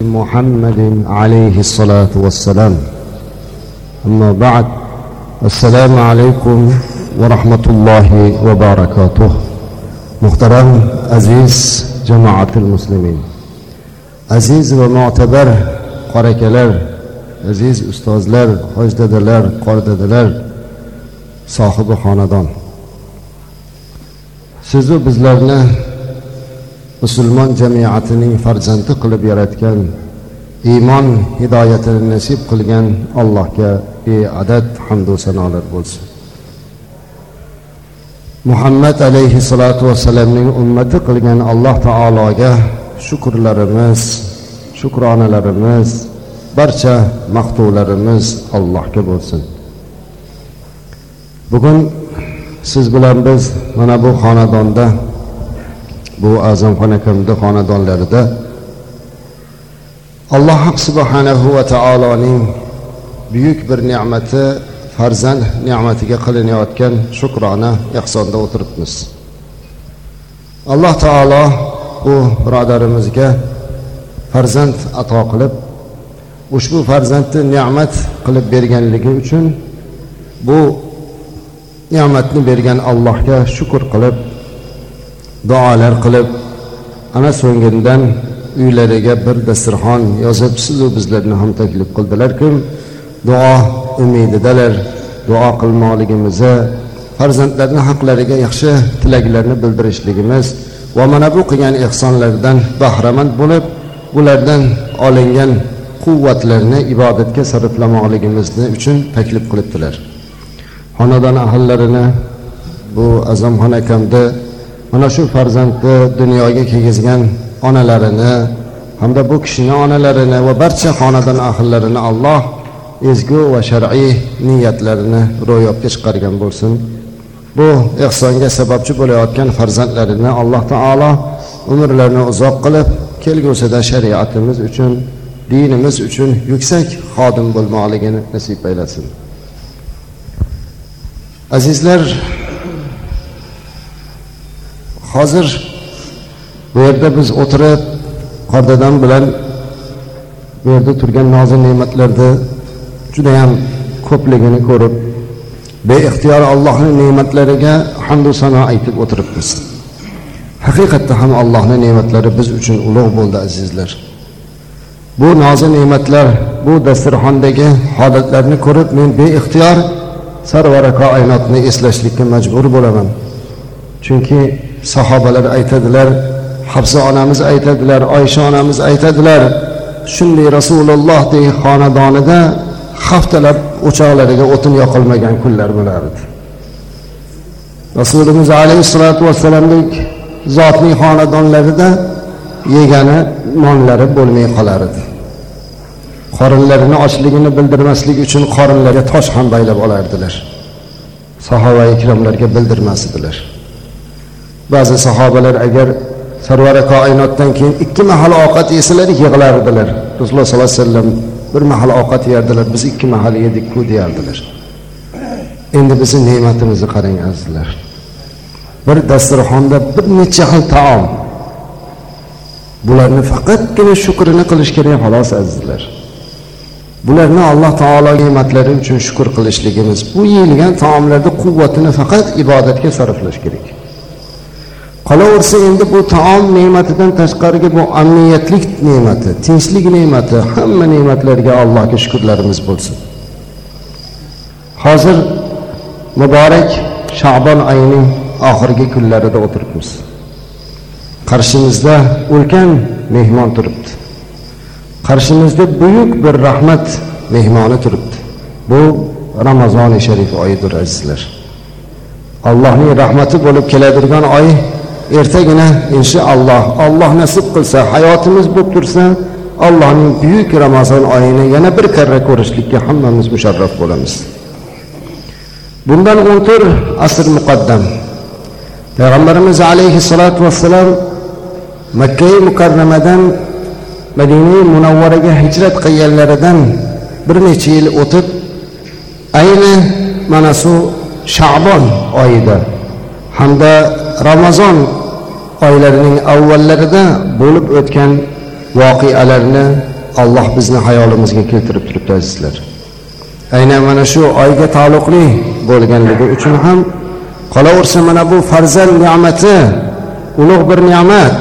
محمد عليه الصلاة والسلام. أما بعد السلام عليكم ورحمة الله وبركاته. محترم عزيز جماعة المسلمين عزيز ومعتبر ustozlar hoj dadalar qori dadalar sohibi xonadon sizu bizlarni musulmon jamiyatining farzandi qilib yaratgan iymon hidoyatini nasib qilgan allohga beadad hamdu sanolar bo'lsin. Muhammad alayhissalotu vassalamning ummati qilgan alloh taologa shukrlarimiz shukronalarimiz barcha maqtuvlarimiz allohga bo'lsin. Bugun siz bilan biz mana bu xonadonda bu azamxona akamni xonadonlarida alloh subhanahu va taoloning buyuk bir ne'mati farzand ne'matiga qilinayotgan shukrona ehsonda o'tiribmiz. Alloh taolo bu birodarimizga farzand ato qilib ushbu farzandni ne'mat qilib berganligi uchun bu ne'matni bergan allohga shukur qilib duolar qilib ana so'ngidan uylariga bir dasturxon yozib sizu bizlarni ham taklif qildilarku duo umididalar. Duo qilmoqligimizni farzandlarni haqlariga yaxshi tilaklarni bildirishligimiz va mana bu qilgan ehsonlardan bahramand bo'lib ulardan olingan quvvatlarni ibodatga sarflamoqligimizni uchun taklif qilibdilar. Xonadon ahillarini bu azamxon akamni mana shu farzandni dunyoga kelgizgan onalarini hamda bu kishini onalarini va barcha xonadon ahillarini alloh ezgu va shar'iy niyatlarini ro'yobga chiqargan bo'lsin. Bu ehsonga sababchi bo'layotgan farzandlarini alloh taolo umrlarini uzoq qilib kelgusida shariatimiz uchun dinimiz uchun yuksak xodim bo'lmoqligini nasib aylasin. Azizlar hozir bu yerda biz o'tirib qordadam bilan bu yerda turgan nozik ne'matlarni judayam ko'pligini ko'rib beixtiyor allohni ne'matlariga hamdu sano aytib o'tiribmiz. Haqiqatda ham allohni ne'matlari biz uchun ulug' bo'ldi azizlar. Bu nozik ne'matlar bu dasturxondagi holatlarni ko'rib men beixtiyor sarvaraqo aynotni eslashlikka majbur bo'laman. Chunki sahobalar aytadilar habsa onamiz aytadilar oysha onamiz aytadilar shunday rasulullohdek xonadonida haftalab o'choqlariga o'tin yoqilmagan kunlar bo'lardi. Rasulimiz alayhissalotu vassalomdek zotning xonadonlarida yegani nonlari bo'lmay qolar edi qorinlarini ochligini bildirmaslik uchun qorinlariga tosh ham baylab olardilar. Sahoba ikromlarga bildirmas edilar. Ba'zi sahobalar agar sarvari koinotdan keyin ikki mahal ovqat yesalar yig'lardilar. Rasululloh sollallohu alayhi vasallam bir mahal ovqat yerdilar biz ikki mahal yedikku deyardilar. Endi bizni ne'matimizni qarang azizlar. Bir dasturxonda bir necha xil taom. Bularni faqatgina shukrini qilish kerak xolos azizlar. Bularni alloh taolo ne'matlari uchun shukur qilishligimiz bu yeyilgan taomlarni quvvatini faqat ibodatga sarflash kerak. Qolaversa endi bu taom ne'matidan tashqariga bu amniyatlik ne'mati tinchlik ne'mati hamma ne'matlarga allohga shukurlarimiz bo'lsin. Hozir muborak shabon oyining oxirgi kunlarida o'tiribmiz. Qarshimizda ulkan mehmon turibdi. Qarshimizda buyuk bir rahmat mehmoni turibdi. Bu ramazoni sharif oyidir azizlar. Allohning rahmati bo'lib keladigan oy ertagina inshaalloh alloh nasib qilsa hayotimiz bo'lib tursa allohning buyuk ramazon oyini yana bir karra ko'rishlikka hammamiz musharraf bo'lamiz. Bundan o'n to'rt asr muqaddam. Payg'ambarimiz alayhissalotu vassalom makkai mukarramadan madina munavvaraga hijrat qilganlaridan bir necha yil o'tib ayni mana shu shabon oyida hamda ramazon oylarining avvallarida bo'lib o'tgan voqealarni alloh bizni hayolimizga keltirib turibdi azizlar. Aynan mana shu oyga taalluqli bo'lganligi uchun ham qolaversa mana bu farzand ne'mati ulug' bir ne'mat.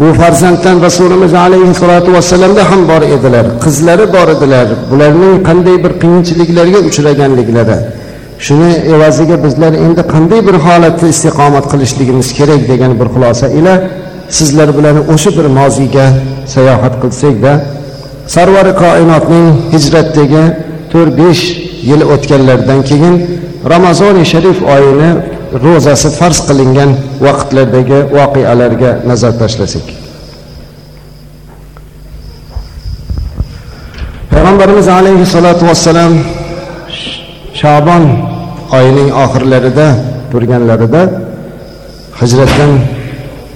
Bu farzanddan rasulimiz alayhissalotu vassalamda ham bor edilar qizlari bor edilar. Bularning qanday bir qiyinchiliklarga uchraganliklari shuni evaziga bizlar endi qanday bir holatda istiqomat qilishligimiz kerak degan bir xulosa ila sizlar bilan o'sha bir moziyga sayohat qilsakda sarvari koinotning hijratdagi to'rt besh yil o'tganlaridan keyin ramazoni sharif oyini ro'zasi farz qilingan vaqtlardagi voqealarga nazar tashlasak. Payg'ambarimiz alayhissalotu vassalam shabon oyining oxirlarida turganlarida hijratdan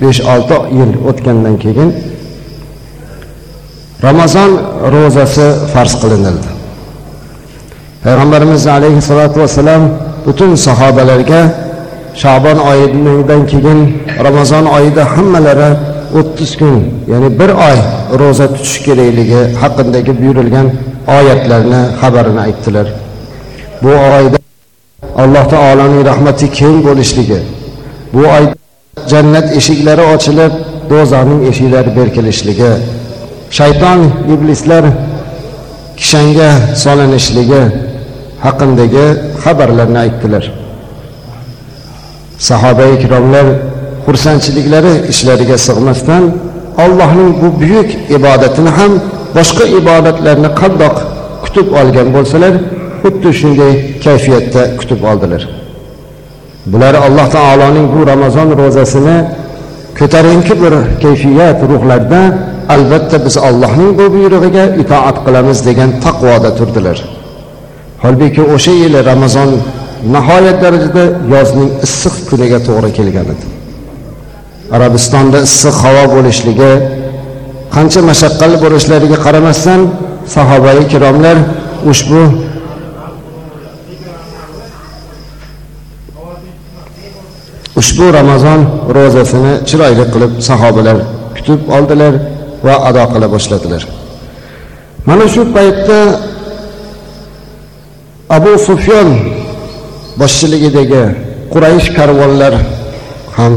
besh olti yil o'tgandan keyin ramazon ro'zasi farz qilinildi. Payg'ambarimiz alayhissalotu vassalam butun sahobalarga shabon oyidan keyin ramazon oyida hammalari o'ttiz kun ya'ni bir oy ro'za tutish kerakligi haqidagi buyurilgan oyatlarni xabarini aytdilar. Bu oyda alloh taoloning rahmati keng bo'lishligi. Bu oy jannat eshiklari ochilib do'zaxning eshiklari berkilishligi shayton iblislar kishanga solinishligi haqidagi xabarlarni aytdilar. Sahoba ikromlar xursandchiliklari ishlariga sig'masdan allohning bu buyuk ibodatini ham boshqa ibodatlarni qandoq kutib olgan bo'lsalar xuddi shunday kayfiyatda kutib oldilar. Bular alloh taoloning bu ramazon ro'zasini ko'tarinki bir kayfiyat ruhlarda albatta biz allohning bu buyrug'iga itoat qilamiz degan taqvoda turdilar. Holbuki o'sha yili ramazon nihoyat darajada yozning issiq kuniga to'g'ri kelgan edi. Arabistonda issiq havo bo'lishligi qancha mashaqqatli bo'lishlariga qaramasdan sahobai ikromlar ushbu ushbu ramazon ro'zasini chiroyli qilib sahobalar kutib oldilar va ado qila boshladilar. Mana shu paytda abu sufyon boshchiligidagi quraysh karvonlar ham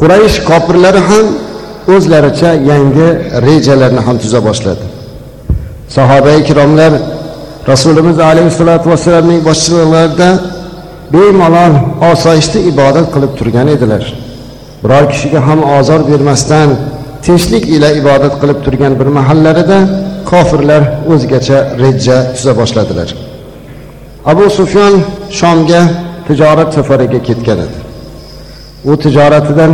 quraysh kofirlari ham o'zlaricha yangi rejalarni ham tuza boshladi. Sahoba ikromlar rasulimiz alayhissalotu vassalamning boshchiliglarida bemalol osoyishta ibodat qilib turgan edilar. Biror kishiga ham ozor bermasdan tinchlik ila ibodat qilib turgan bir mahallarida kofirlar o'zgacha reja tuza boshladilar. Abu sufyon shomga tijorat safariga ketgan edi. U tijoratidan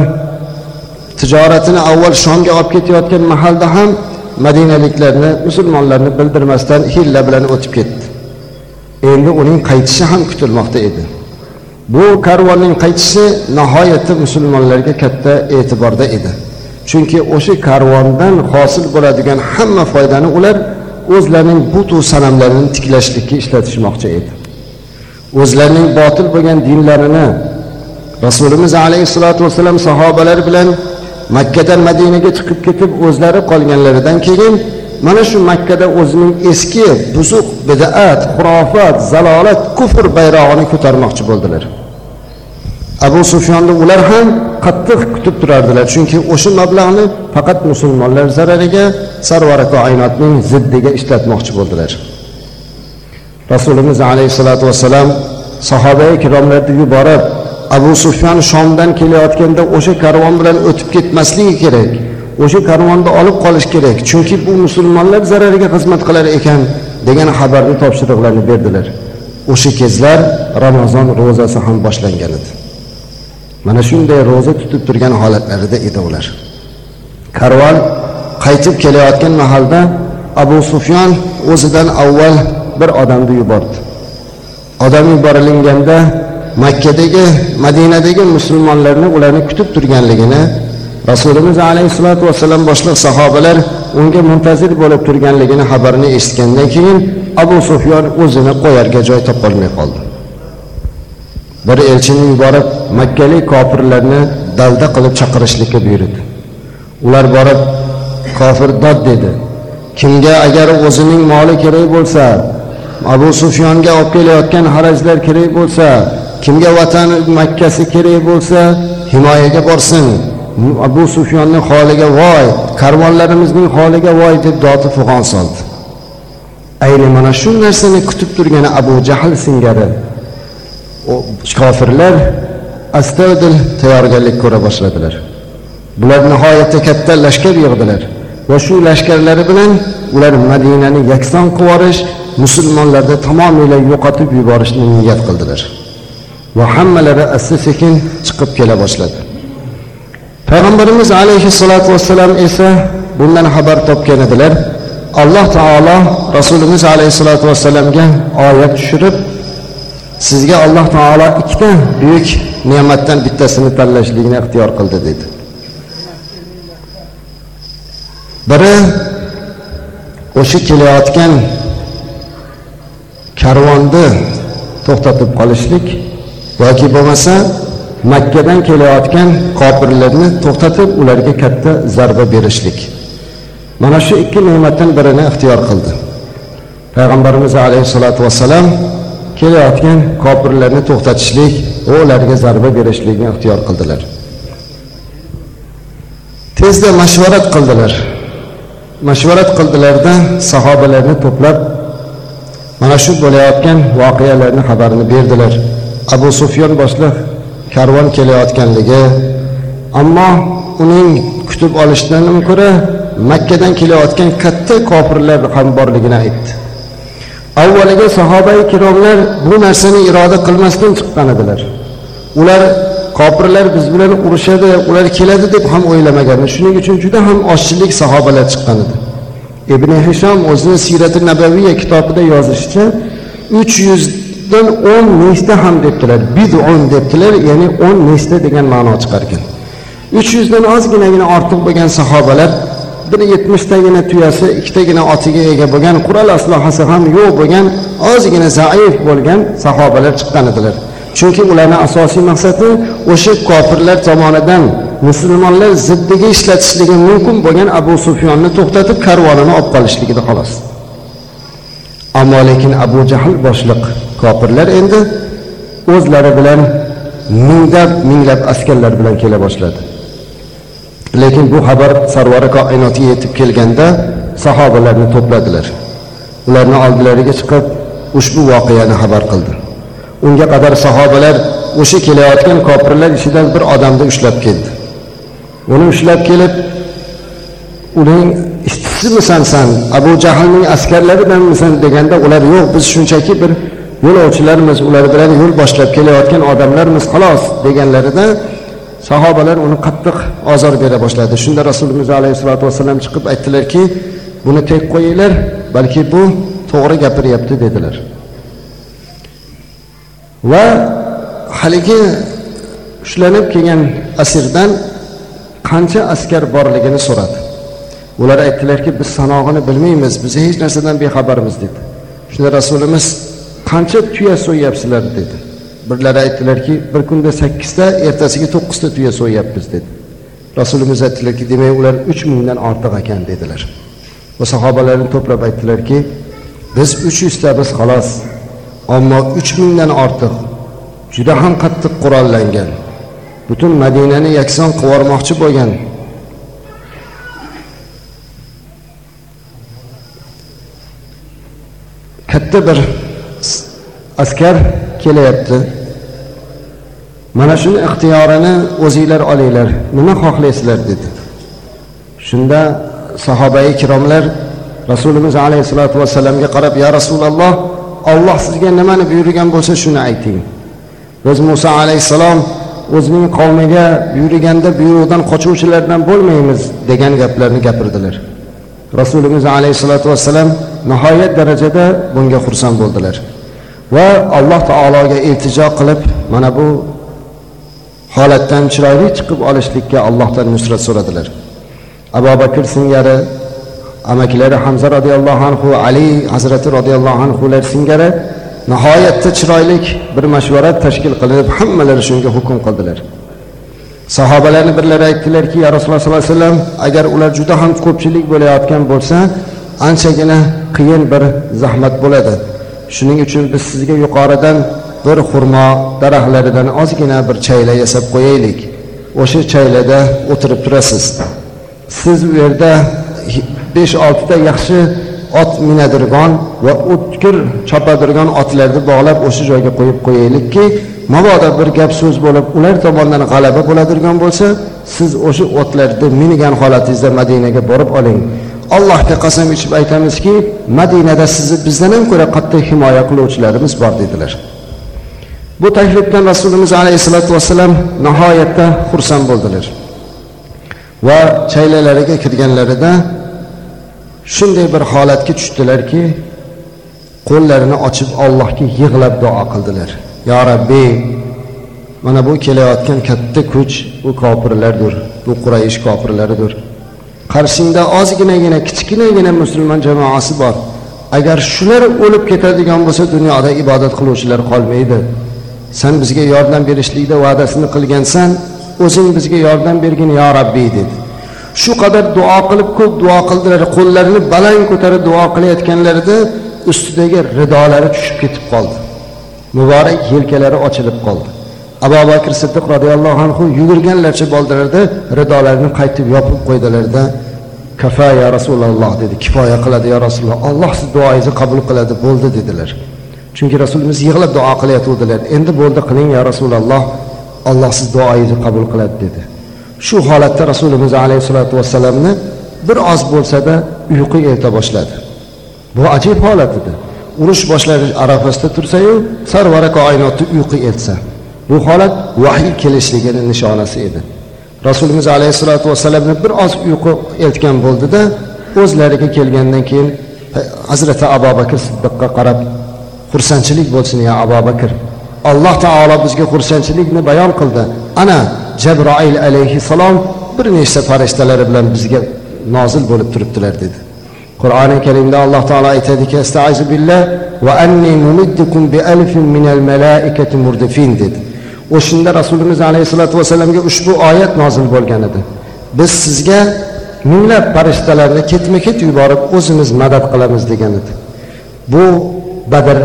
tijoratini avval shomga olib ketayotgan mahalda ham madinaliklarni musulmonlarni bildirmasdan hilla bilan o'tib ketdi. Endi uning qaytishi ham kutilmoqda edi. Bu karvonning qaytishi nihoyatda musulmonlarga katta e'tiborda edi. Chunki o'sha karvondan hosil bo'ladigan hamma foydani ular o'zlarining butu sanamlarini tiklashlikka ishlatishmoqchi edi. O'zlarining botil bo'lgan dinlarini rasulimiz alayhissalotu vassalam sahobalar bilan makkadan madinaga chiqib ketib o'zlari qolganlaridan keyin mana shu makkada o'zining eski buzuq bidaat xurofat zalolat kufr bayrog'ini ko'tarmoqchi bo'ldilar. Abu sufyonni ular ham qattiq kutib turardilar chunki o'sha mablag'ni faqat musulmonlar zarariga sarvari koinotning ziddiga ishlatmoqchi bo'ldilar. Rasulimiz alayhissalotu vassalam sahoba ikromlarni yuborib abu sufyon shomdan kelayotganda o'sha karvon bilan o'tib ketmasligi kerak. O'sha karvonni olib qolish kerak chunki bu musulmonlar zarariga xizmat qilar ekan degan xabarni topshiriqlarni berdilar. O'sha kezlar ramazon ro'zasi ham boshlangan edi. Mana shunday ro'za tutib turgan holatlarida edi ular. Karvon qaytib kelayotgan mahalda abu sufyon o'zidan avval bir odamni yubordi. Odam yuborilganda makkadagi madinadagi musulmonlarni ularni kutib turganligini rasulimiz alayhissalotu vassalam boshliq sahobalar unga muntazir bo'lib turganligini xabarini eshitgandan keyin abu sufyon o'zini qo'yarga joy topolmay qoldi. Bir elchini yuborib makkalik kofirlarni dalda qilib chaqirishlikka buyurdi. Ular borib kofir dod dedi. Kimga agar o'zining moli kerak bo'lsa abu sufyonga olib kelayotgan harajlar kerak bo'lsa kimga vatani makkasi kerak bo'lsa himoyaga borsin. Abu sufyonni holiga voy karvonlarimizning holiga voy deb dodi fig'on soldi. Ayni mana shu narsani kutib turgan abu jahl singari. Kofirlar astadil tayyorgarlik ko'ra boshladilar. Bular nihoyatda katta lashkar yig'dilar va shu lashkarlari bilan ular madinani yakson qilib yuborish musulmonlarni tamomila yo'qotib yuborishni niyat qildilar. Va hammalari asta sekin chiqib kela boshladi. Payg'ambarimiz alayhissalotu vassalam esa bundan xabar topgan edilar. Alloh taolo rasulimiz alayhissalotu vassalamga oyat tushirib sizga alloh taolo ikkita buyuk ne'matdan bittasini tanlashlikni ixtiyor qildi dedi. Biri o'sha kelayotgan karvonni to'xtatib qolishlik yoki bo'lmasa makkadan kelayotgan kofirlarni to'xtatib ularga katta zarba berishlik. Mana shu ikki ne'matdan birini ixtiyor qildi. Payg'ambarimiz alayhissalotu vassalam kelayotgan kofirlarni to'xtatishlik va ularga zarba berishlikni ixtiyor qildilar. Tezda mashvarat qildilar. Mashvarat qildilarda sahobalarni to'plab mana shu bo'layotgan voqealarni xabarini berdilar. Abu sufyon boshliq karvon kelayotganligi ammo uning kutib olishdan ko'ra makkadan kelayotgan katta kofirlar ham borligini aytdi. Avvaliga sahoba ikromlar bu narsani iroda qilmasdan chiqqan edilar. Ular kofirlar biz bilan urushadi ular keladi deb ham o'ylamagan shuning uchun juda ham ozchilik sahobalar chiqqan edi. Ibn hishom o'zini siyrati nabaviya kitobida yozishicha uch yuzdan o'n nechta ham debdilar. Bidun debdilar ya'ni o'n nechta degan ma'no chiqargan uch yuzdan ozginagina ortiq bo'lgan sahobalar bir yetmishtagina tuyasi ikkitagina otiga ega bo'lgan qurol aslohasi ham yo'q bo'lgan ozgina zaif bo'lgan sahobalar chiqqan edilar. Chunki ularni asosiy maqsadi o'sha kofirlar tomonidan musulmonlar ziddiga ishlatishligi mumkin bo'lgan abu sufyonni to'xtatib karvonini olib qolishlik edi xolos. Ammo lekin abu jahl boshliq. Kofirlar endi o'zlari bilan minglab minglab askarlar bilan kela boshladi. Lekin bu xabar sarvari koinotga yetib kelganda sahobalarni to'pladilar. Ularni oldilariga chiqib ushbu voqeani xabar qildi. Unga qadar sahobalar o'sha kelayotgan kofirlar ichidan bir odamni ushlab keldi. Uni ushlab kelib uning ishchisimisansan abu jahlning askarlaridanmisan deganda ular yo'q biz shunchaki bir yo'lovchilarmiz ular bilan yo'l boshlab kelayotgan odamlarmiz xolos deganlarida sahobalar uni qattiq ozor bera boshladi. Shunda rasulimiz alayhissalotu vassalam chiqib aytdilarki buni tek qo'yinglar balki bu to'g'ri gapiryapti dedilar. Va haligi ushlanib kelgan asirdan qancha askar borligini so'radi. Ular aytdilarki biz sanog'ini bilmaymiz biz hech narsadan bexabarmiz dedi. Shunda rasulimiz qancha tuya so'yyapsizlar dedi. Birlari aytdilarki bir kunda sakkizta ertasiga to'qqizta tuya so'yyapmiz dedi. Rasulimiz aytdilarki demak ular uch mingdan ortiq ekan dedilar. Va sahobalarni to'plab aytdilarki biz uch yuztamiz xolos ammo uch mingdan ortiq juda ham qattiq qurollangan butun madinani yakson qilibyubormoqchi bo'lgan. Katta bir askar kelyapti. Mana shuni ixtiyorini o'zinglar olinglar. Nima xohlaysizlar? dedi. Shunda sahobai ikromlar rasulimiz alayhissalotu vassalamga qarab ya rasululloh olloh sizga nimani buyurgan bo'lsa shuni ayting. Biz muso alayhissalom o'zining qavmiga buyurganda buyruqdan qochuvchilardan bo'lmaymiz degan gaplarni gapirdilar. Rasulimiz alayhissalotu vassalam nihoyat darajada bunga xursand bo'ldilar. Va alloh taologa iltijo qilib mana bu holatdan chiroyli chiqib olishlikka allohdan nusrat so'radilar. Abu bakr singari amakilari hamza roziyallohu anhu ali hazrati roziyallohu anhular singari nihoyatda chiroyli bir mashvarat tashkil qilinib hammalari shunga hukm qildilar. Sahobalarni birlari aytdilarki ya rasululloh sollallohu alayhi vasallam agar ular juda ham ko'pchilik bo'layotgan bo'lsa anchagina qiyin bir zahmat bo'ladi. Shuning uchun biz sizga yuqoridan bir xurmo daraxtlaridan ozgina bir chayla yasab qo'yaylik. O'sha chaylada o'tirib turasiz. Siz u yerda besh oltita yaxshi ot minadirgon va o'tkir chopadirgan otlarni bog'lab o'sha joyga qo'yib qo'yaylikki mabodo bir gap so'z bo'lib ular tomonidan g'alaba bo'ladirgan bo'lsa siz o'sha otlarni minigan holatingizda madinaga borib oling. Allohga qasam ichib aytamizki madinada sizni bizdan ham ko'ra qattiq himoya qiluvchilarimiz bor dedilar. Bu taklifdan rasulimiz alayhissalotu vassalam nihoyatda xursand bo'ldilar. Va chaylalariga kirganlarida shunday bir holatga tushdilarki qo'llarini ochib allohga yig'lab duo qildilar. Yo rabbiy mana bu kelayotgan katta kuch bu kofirlardir bu quraysh kofirlaridir. Qarshingda ozginagina kichkinagina musulmon jamoasi bor. Agar shular o'lib ketadigan bo'lsa dunyoda ibodat qiluvchilar qolmaydi. San bizga yordam berishlikda va'dasini qilgansan o'zing bizga yordam bergin yo rabbiy dedi. Shu qadar duo qilib ko'p duo qildilar qo'llarini baland ko'tarib duo qilayotganlarida ustidagi ridolari tushib ketib qoldi. Muborak yelkalari ochilib qoldi. Abu bakr siddiq roziyallohu anhu yugurganlarcha bo'ldilarda ridolarini qaytib yopib qo'ydilarda kafa ya rasululloh dedi. Kifoya qiladi ya rasululloh. Alloh siz duoyingizni qabul qiladi bo'ldi dedilar. Chunki rasulimiz yig'lab duo qilayotgandilar. Endi bo'ldi qiling ya rasululloh alloh siz duoyingizni qabul qiladi dedi. Shu holatda rasulimiz alayhissalotu vassalamni bir oz bo'lsada uyqu elta boshladi. Bu ajib holat edi. Urush boshlanish arafasida tursayu sarvarako koinotni uyqu eltsa. Bu holat vahiy kelishligini nishonasi edi. Rasulimiz alayhissalotu vassalamni bir oz uyqu eltgan bo'ldida o'zlariga kelgandan keyin hazrati abu bakr siddiqqa qarab xursandchilik bo'lsin ya abu bakr. Alloh taolo bizga xursandchilikni bayon qildi. Ana jabroil alayhissalom bir nechta farishtalari bilan bizga nozil bo'lib turibdilar dedi. Qur'oni karimda alloh taolo aytadiki astaizu billah va anni mumiddukum bi alfin minal malaikati murdifin dedi. O'shanda rasulimiz alayhissalotu vassalamga ushbu oyat nozil bo'lgan edi. Biz sizga minglab farishtalarni ketma ket yuborib o'zimiz madad qilamiz degan edi. Bu badr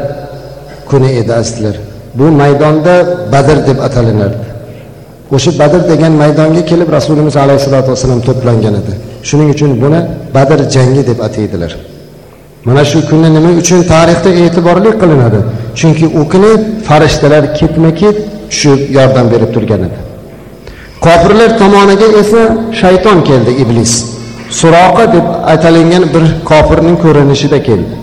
kuni edi azizlar. Bu maydonda badr deb atalinardi o'sha badr degan maydonga kelib rasulimiz alayhissalotu vassalam to'plangan edi. Shuning uchun buni badr jangi deb ataydilar. Mana shu kunni nima uchun tarixda e'tiborli qilinadi? Chunki u kuni farishtalar ketma ket tushib yordam berib turgan edi. Kofirlar tomoniga esa shayton keldi iblis. Suroqa deb atalingan bir kofirning ko'rinishida keldi.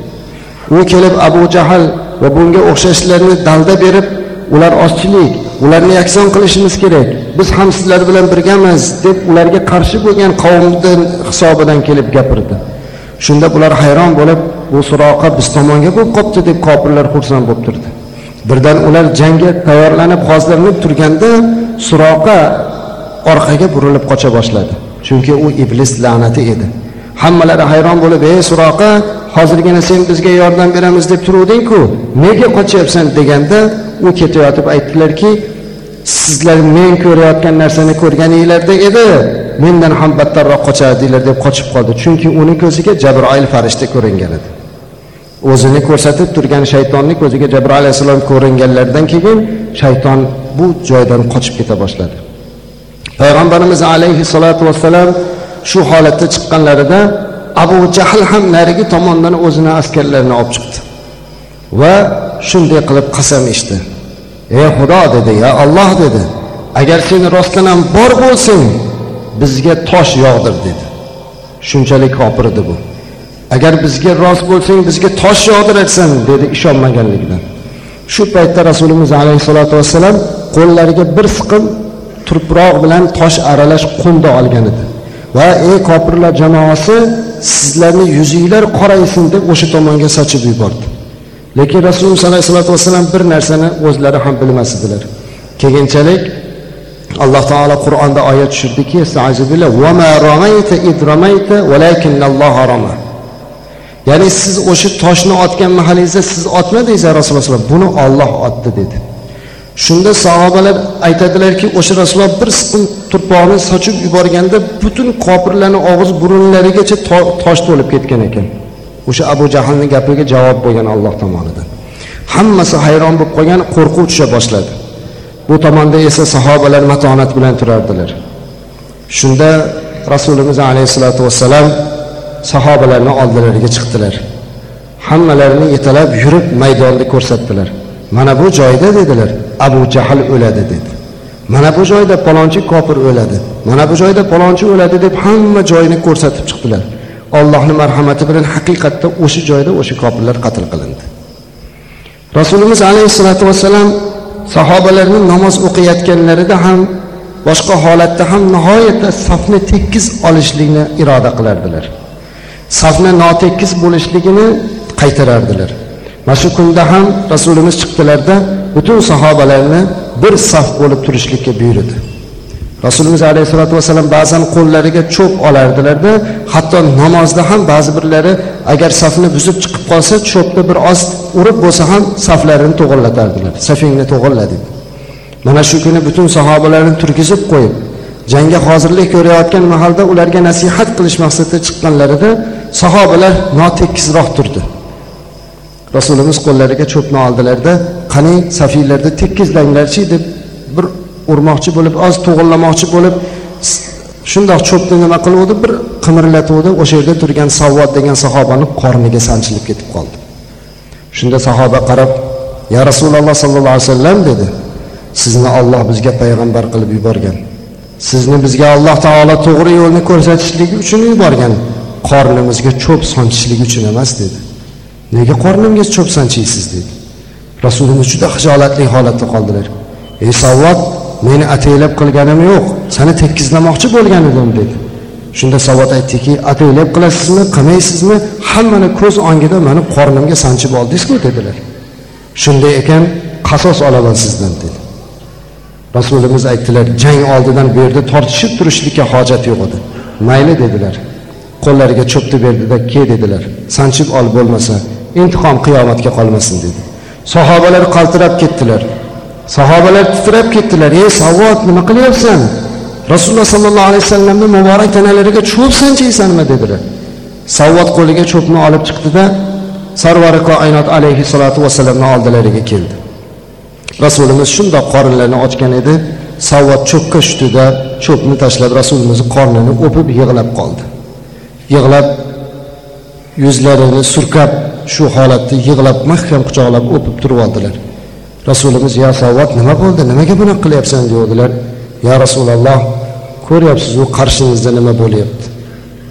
U kelib abu jahl va bunga o'xshashlarni dalda berib ular ozchilik ularni yakson qilishimiz kerak biz ham sizlar bilan birgamiz deb ularga qarshi bo'lgan qavmni hisobidan kelib gapirdi. Shunda bular hayron bo'lib bu suroqa biz tomonga bo'lib qolibdi deb kofirlar xursand bo'lib turdi. Birdan ular jangga tayyorlanib hozirlanib turganda suroqa orqaga burilib qocha boshladi. Chunki u iblis la'nati edi. Hammalari hayron bo'lib ey suroqa hozirgina sen bizga yordam beramiz deb turuvding-ku nega qochyapsan? deganda u ketayotib aytdilarki sizlar men ko'rayotgan narsani ko'rganinglarda edi. Mendan ham battarroq qochardinglar deb qochib qoldi. Chunki uni ko'ziga jabroil farishta ko'ringan edi. O'zini ko'rsatib turgan shaytonni ko'ziga jabroil alayhissalom ko'ringanlaridan keyin shayton bu joydan qochib keta boshladi. Payg'ambarimiz alayhissalotu vassalam shu holatda chiqqanlarida abu jahl ham narigi tomondan o'zini askarlarini olib chiqdi va shunday qilib qasam ichdi. Ey xudo dedi ya olloh dedi agar sen rostdan ham bor bo'lsang bizga tosh yog'dir dedi. Shunchalik kofir edi bu. Agar bizga rost bo'lsang bizga tosh yog'dirarsan dedi ishonmaganligidan. Shu paytda rasulimiz alayhissalotu vassalam qo'llariga bir siqim tuproq bilan tosh aralash qumda olgan edi. Va ey kofirlar jamoasi sizlarni yuzinglar qoraysin deb o'sha tomonga sochib yubordi. Lekin rasululloh alayhi vassalam bir narsani o'zlari ham bilmas edilar keyinchalik alloh taolo qur'onda oyat tushirdiki ya'ni siz o'sha toshni otgan mahalingizda siz otmadingiz rasululloh buni olloh otdi dedi. Shunda sahobalar aytadilarki o'sha rasululloh bir siqim turpoqni sochib yuborganda butun kofirlarni og'iz burunlarigacha tosh to'lib ketgan ekan. O'sha abu jahlni gapiga javob bo'lgan alloh tomonidan. Hammasi hayron bo'lib qolgan qo'rquv tusha boshladi. Bu tomonda esa sahobalar matonat bilan turardilar. Shunda rasulimiz alayhissalotu vassalam sahobalarni oldilariga chiqdilar. Hammalarini yetalab yurib maydonni ko'rsatdilar. Mana bu joyda dedilar abu jahl o'ladi dedi. Mana bu joyda palonchi kofir o'ladi. Mana bu joyda palonchi o'ladi deb hamma joyni ko'rsatib chiqdilar. Allohni marhamati bilan haqiqatda o'sha joyda o'sha kofirlar qatl qilindi. Rasulimiz alayhissalotu vassalam sahobalarni namoz o'qiyotganlarida ham boshqa holatda ham nihoyatda safni tekis olishlikni iroda qilardilar. Safni notekis bo'lishligini qaytarardilar. Mana shu kunda ham rasulimiz chiqdilarda butun sahobalarni bir saf bo'lib turishlikka buyurdi. Rasulimiz alayhissalotu vassalam ba'zan qo'llariga cho'p olardilarda hatto namozda ham ba'zi birlari agar safni buzib chiqib qolsa cho'pni bir oz urib bo'lsa ham saflarini to'g'irlatardilar safingni to'g'irla deb mana shu kuni butun sahobalarni turgizib qo'yib jangga hozirlik ko'rayotgan mahalda ularga nasihat qilish maqsadida chiqqanlarida sahobalar notekisroq turdi. Rasulimiz qo'llariga cho'pni oldilarda qani safiylarda tekizlanglarchi deb urmoqchi bo'lib oz to'g'irlamoqchi bo'lib shundoq cho'pni nima qiluvdi? Bir qimirlatuvdi o'sha yerda turgan savvod degan sahobani qorniga sanchilib ketib qoldi. Shunda sahoba qarab ya rasululloh sollallohu alayhi vasallam dedi sizni olloh bizga payg'ambar qilib yuborgan sizni bizga alloh taolo to'g'ri yo'lni ko'rsatishligi uchun yuborgan qornimizga cho'p sanchishlik uchun emas dedi. Nega qornimga cho'p sanchiysiz? dedi. Rasulimiz juda hijolatli holatda qoldilar. Ey savvod meni ataylab qilganim yo'q seni tekizlamoqchi bo'lgan edim dedi. Shunda savod aytdiki ataylab qilasizmi qilmaysizmi hammani ko'z o'ngida mani qornimga sanchib oldingizku dedilar. Shunday ekan qasos olaman sizdan dedi. Rasulimiz aytdilar jang oldidan bu yerda tortishib turishlikka hojat yo'q edi. Mayli dedilar. Qo'llariga cho'pni berdida ke dedilar. Sanchib ol bo'lmasa intiqom qiyomatga qolmasin dedi. Sahobalar qaltirab ketdilar. Sahobalar titrab ketdilar. Ey savvot nima qilyapsan? Rasululloh sollallohu alayhi vasallamni muborak tanalariga cho'p sanchaysanmi dedilar. Savvot qo'liga cho'pni olib chiqdida sarvari koinot alayhissalotu vassalamni oldilariga keldi. Rasulimiz shundoq qorinlarini ochgan edi. Savvod cho'pga ustida cho'pni tashlab rasulimizni qornini o'pib yig'lab qoldi. Yig'lab yuzlarini surkab shu holatda yig'lab mahkam quchoqlab o'pib turib oldilar. Rasulimiz yo savvat nima bo'ldi? Nimaga bunaqa qilyapsan? devdilar yo rasululloh ko'ryapsizu qarshingizda nima bo'lyapti?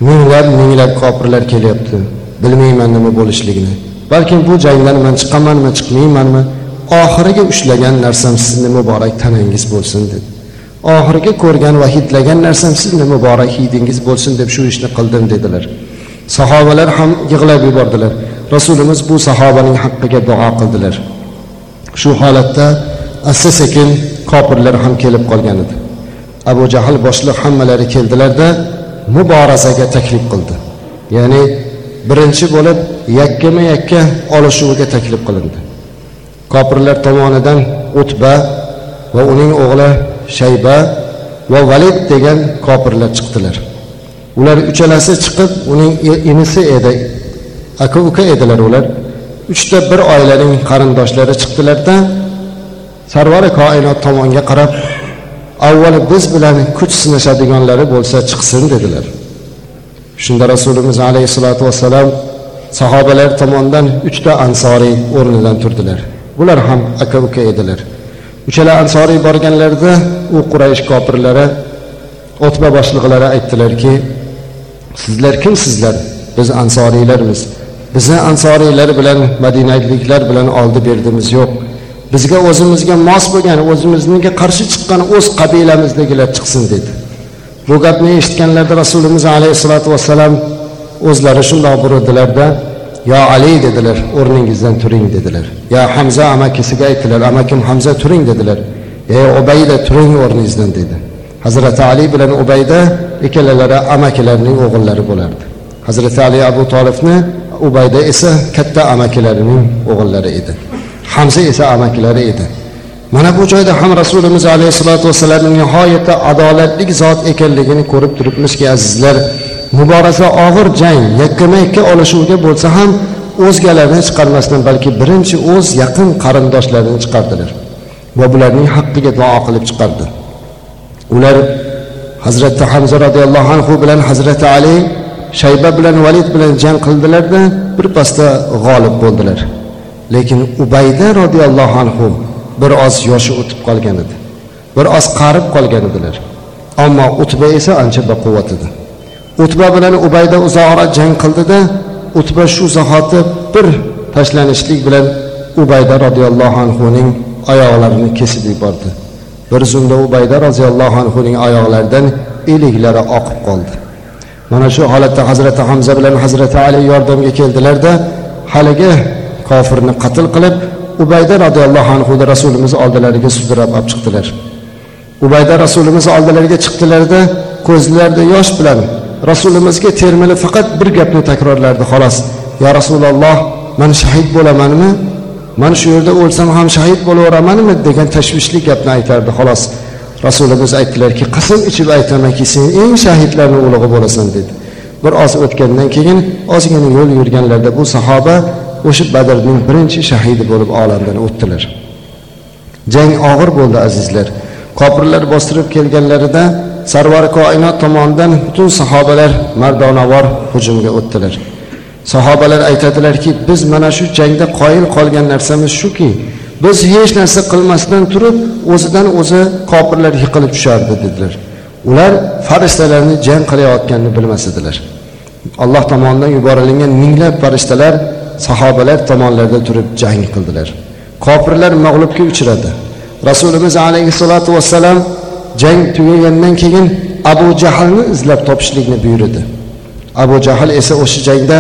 Minglab minglab kofirlar kelyapti. Bilmayman nima bo'lishligini. Balkim bu jangdan man chiqamanmi chiqmaymanmi? Oxiriga ushlagan narsam sizni muborak tanangiz bo'lsin dedi. Oxirgi ko'rgan va hidlagan narsam sizni muborak hidingiz bo'lsin deb shu ishni qildim dedilar. Sahobalar ham yig'lab yubordilar. Rasulimiz bu sahobaning haqqiga duo qildilar. Shu holatda asta sekin kofirlar ham kelib qolgan edi. Abu jahl boshliq hammalari keldilarda muborazaga taklif qildi. Ya'ni birinchi bo'lib yakkama yakka olishuviga taklif qilindi. Kofirlar tomonidan utba va uning o'g'li shayba va valid degan kofirlar chiqdilar. Ular uchalasi chiqib uning inisi edi aka uka edilar ular. Uchta bir oilaning qarindoshlari chiqdilarda sarvari koinot tomonga qarab avvalo biz bilan kuch sinashadiganlari bo'lsa chiqsin dedilar. Shunda rasulimiz alayhissalotu vassalam sahobalar tomonidan uchta ansoriy o'rnidan turdilar. Bular ham aka uka edilar. Uchala ansoriy borganlarida u quraysh kofirlari o'tma boshliqlari aytdilarki sizlar kimsizlar? Biz ansoriylarmiz bizni ansoriylar bilan madinaliklar bilan oldi berdimiz yo'q. Bizga o'zimizga mos bo'lgan o'zimizga qarshi chiqqan o'z qabilamizdagilar chiqsin dedi. Bu gapni eshitganlarida rasulimiz alayhissalotu vassalam o'zlari shundoq burildilarda yo ali dedilar o'rningizdan turing dedilar. Yo hamza amakisiga aytdilar amakim hamza turing dedilar. Ey ubayda turing o'rningizdan dedi. Hazrati ali bilan ubayda ikkalalari amakilarining o'g'illari bo'lardi. Hazrati ali abu tolibni ubayda esa katta amakilarining o'g'illari edi. Hamza esa amakilari edi. Mana bu joyda ham rasulimiz alayhissalotu vassalamning nihoyatda adolatli zot ekanligini ko'rib turibmizki azizlar muboraza og'ir jang yakkama yakka olishuvga bo'lsa ham o'zgalarni chiqarmasdan balki birinchi o'z yaqin qarindoshlarini chiqardilar va bularning haqqiga duo qilib chiqardi. Ular hazrati hamza roziyallohu anhu bilan hazrati ali shayba bilan valid bilan jang qildilarda birpasda g'olib bo'ldilar. Lekin ubayda roziyallohu anhu bir oz yoshi o'tib qolgan edi. Bir oz qarib qolgan edilar. Ammo utba esa ancha baquvvat edi. Utba bilan ubayda uzoqroq jang qildida utba shu zahoti bir tashlanishlik bilan ubayda roziyallohu anhuning oyoqlarini kesib yubordi. Bir zumda ubayda roziyallohu anhuning oyoqlaridan iliklari oqib qoldi. Mana shu holatda hazrati hamza bilan hazrati ali yordamga keldilarda haligi kofirni qatl qilib ubayda roziyallohu anhuni rasulimiz oldilariga sudrab olib chiqdilar. Ubayda rasulimiz oldilariga chiqdilarda ko'zlarida yosh bilan rasulimizga termilib faqat bir gapni takrorlardi xolos. Yo rasululloh man shahid bo'lamanmi? Man shu yerda o'lsam ham shahid bo'laveramanmi degan tashvishli gapni aytardi xolos. Rasulimiz aytdilarki qasam ichib aytamanki sen eng shahidlarni ulug'i bo'lasan dedi. Bir oz o'tgandan keyin ozgina yo'l yurganlarida bu sahoba o'sha badrning birinchi shahidi bo'lib olamdan o'tdilar. Jang og'ir bo'ldi azizlar. Kofirlar bostirib kelganlarida sarvar koinot tomonidan butun sahobalar mardonavor hujumga o'tdilar. Sahobalar aytadilarki biz mana shu jangda qoyil qolgan narsamiz shuki biz hech narsa qilmasdan turib o'zidan o'zi kofirlar yiqilib tushardi dedilar. Ular farishtalarni jang qilayotganini bilmas edilar. Alloh tomonidan yuborilgan minglab farishtalar sahobalar tomonlarida turib jang qildilar. Kofirlar mag'lubga uchradi. Rasulimiz alayhissalotu vassalam jang tugagandan keyin abu jahlni izlab topishlikni buyurdi. Abu jahl esa o'sha jangda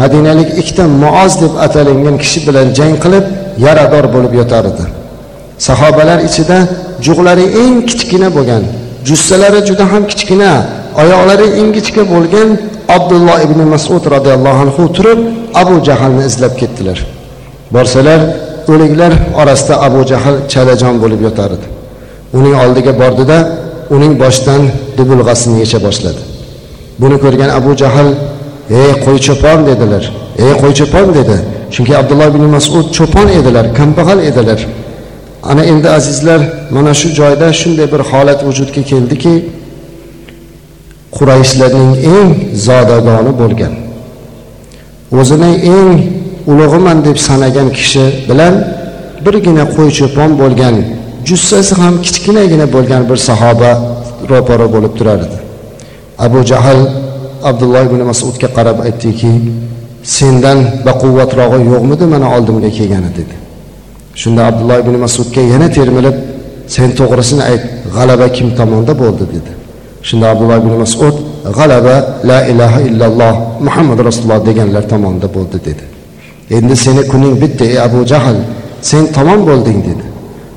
madinalik ikkita muoz deb atalgan kishi bilan jang qilib yarador bo'lib yotar edi sahobalar ichida jug'lari eng kichkina bo'lgan jussalari juda ham kichkina oyoqlari ingichka bo'lgan abdulloh ibn masud roziyallohu anhu turib abu jahlni izlab ketdilar. Borsalar o'liklar orasida abu jahl chalajon bo'lib yotar edi uning oldiga bordida uning boshidan dubulg'asini yecha boshladi. Buni ko'rgan abu jahl ey qo'y cho'pon dedilar. Ey qo'y cho'pon dedi. Chunki abdulloh ibn masud cho'pon edilar kambag'al edilar. Ana endi azizlar mana shu joyda shunday bir holat vujudga keldiki qurayshlarning eng zodagoni bo'lgan. O'zini eng ulug'iman deb sanagan kishi bilan birgina qo'y cho'pon bo'lgan jussasi ham kichkinagina bo'lgan bir sahoba ro'para bo'lib turardi. Abu jahl abdulloh ibn masudga qarab aytdiki sendan baquvvatrog'i yo'qmidi mana oldimga kelgani dedi. Shunda abdulloh ibn masudga yana termilib sen to'g'risini ayt g'alaba kim tomonda bo'ldi? dedi. Shunda abdulloh ibn masud g'alaba la ilaha illalloh muhammad rasululloh deganlar tomonda bo'ldi dedi. Endi seni kuning bitta ey abu jahl sen tomon bo'lding dedi.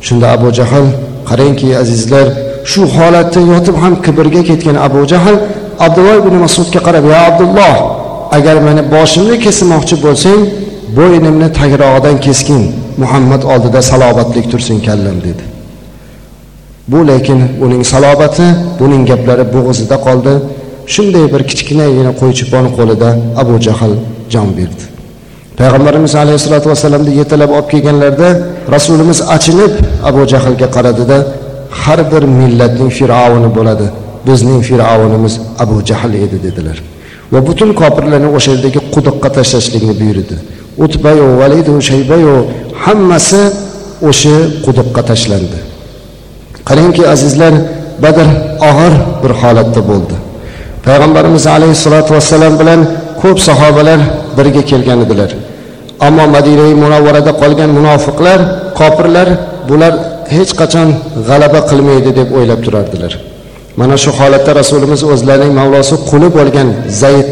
Shunda abu jahl qarangki azizlar shu holatda yotib ham kibrga ketgan abu jahl abdulloh ibn masudga qarab ya abdulloh agar meni boshimni kesmoqchi bo'lsang bo'ynimni tagrog'idan kesgin muhammad oldida salobatlik tursin kallam dedi. Bu lekin uning salobati buning gaplari bo'g'izida qoldi. Shunday bir kichkinagina qo'ychipon qo'lida abu jahl jon berdi. Payg'ambarimiz alayhissalotu vassalamni yetalab olib kelganlarida rasulimiz achinib abu jahlga qaradida har bir millatning fir'avni bo'ladi. Bizning fir'avnimiz abu jahl edi dedilar. Va butun kofirlarni o'sha yerdagi quduqqa tashlashlikni buyurdi. Utbayu validu shaybayu hammasi o'sha quduqqa tashlandi. Qarangki azizlar badr og'ir bir holatda bo'ldi. Payg'ambarimiz alayhissalotu vassalam bilan ko'p sahobalar birga kelgan edilar ammo madinai munavvarada qolgan munofiqlar kofirlar bular hech qachon g'alaba qilmaydi deb o'ylab turardilar. Mana shu holatda rasulimiz o'zlarining mavlosi quli bo'lgan zayd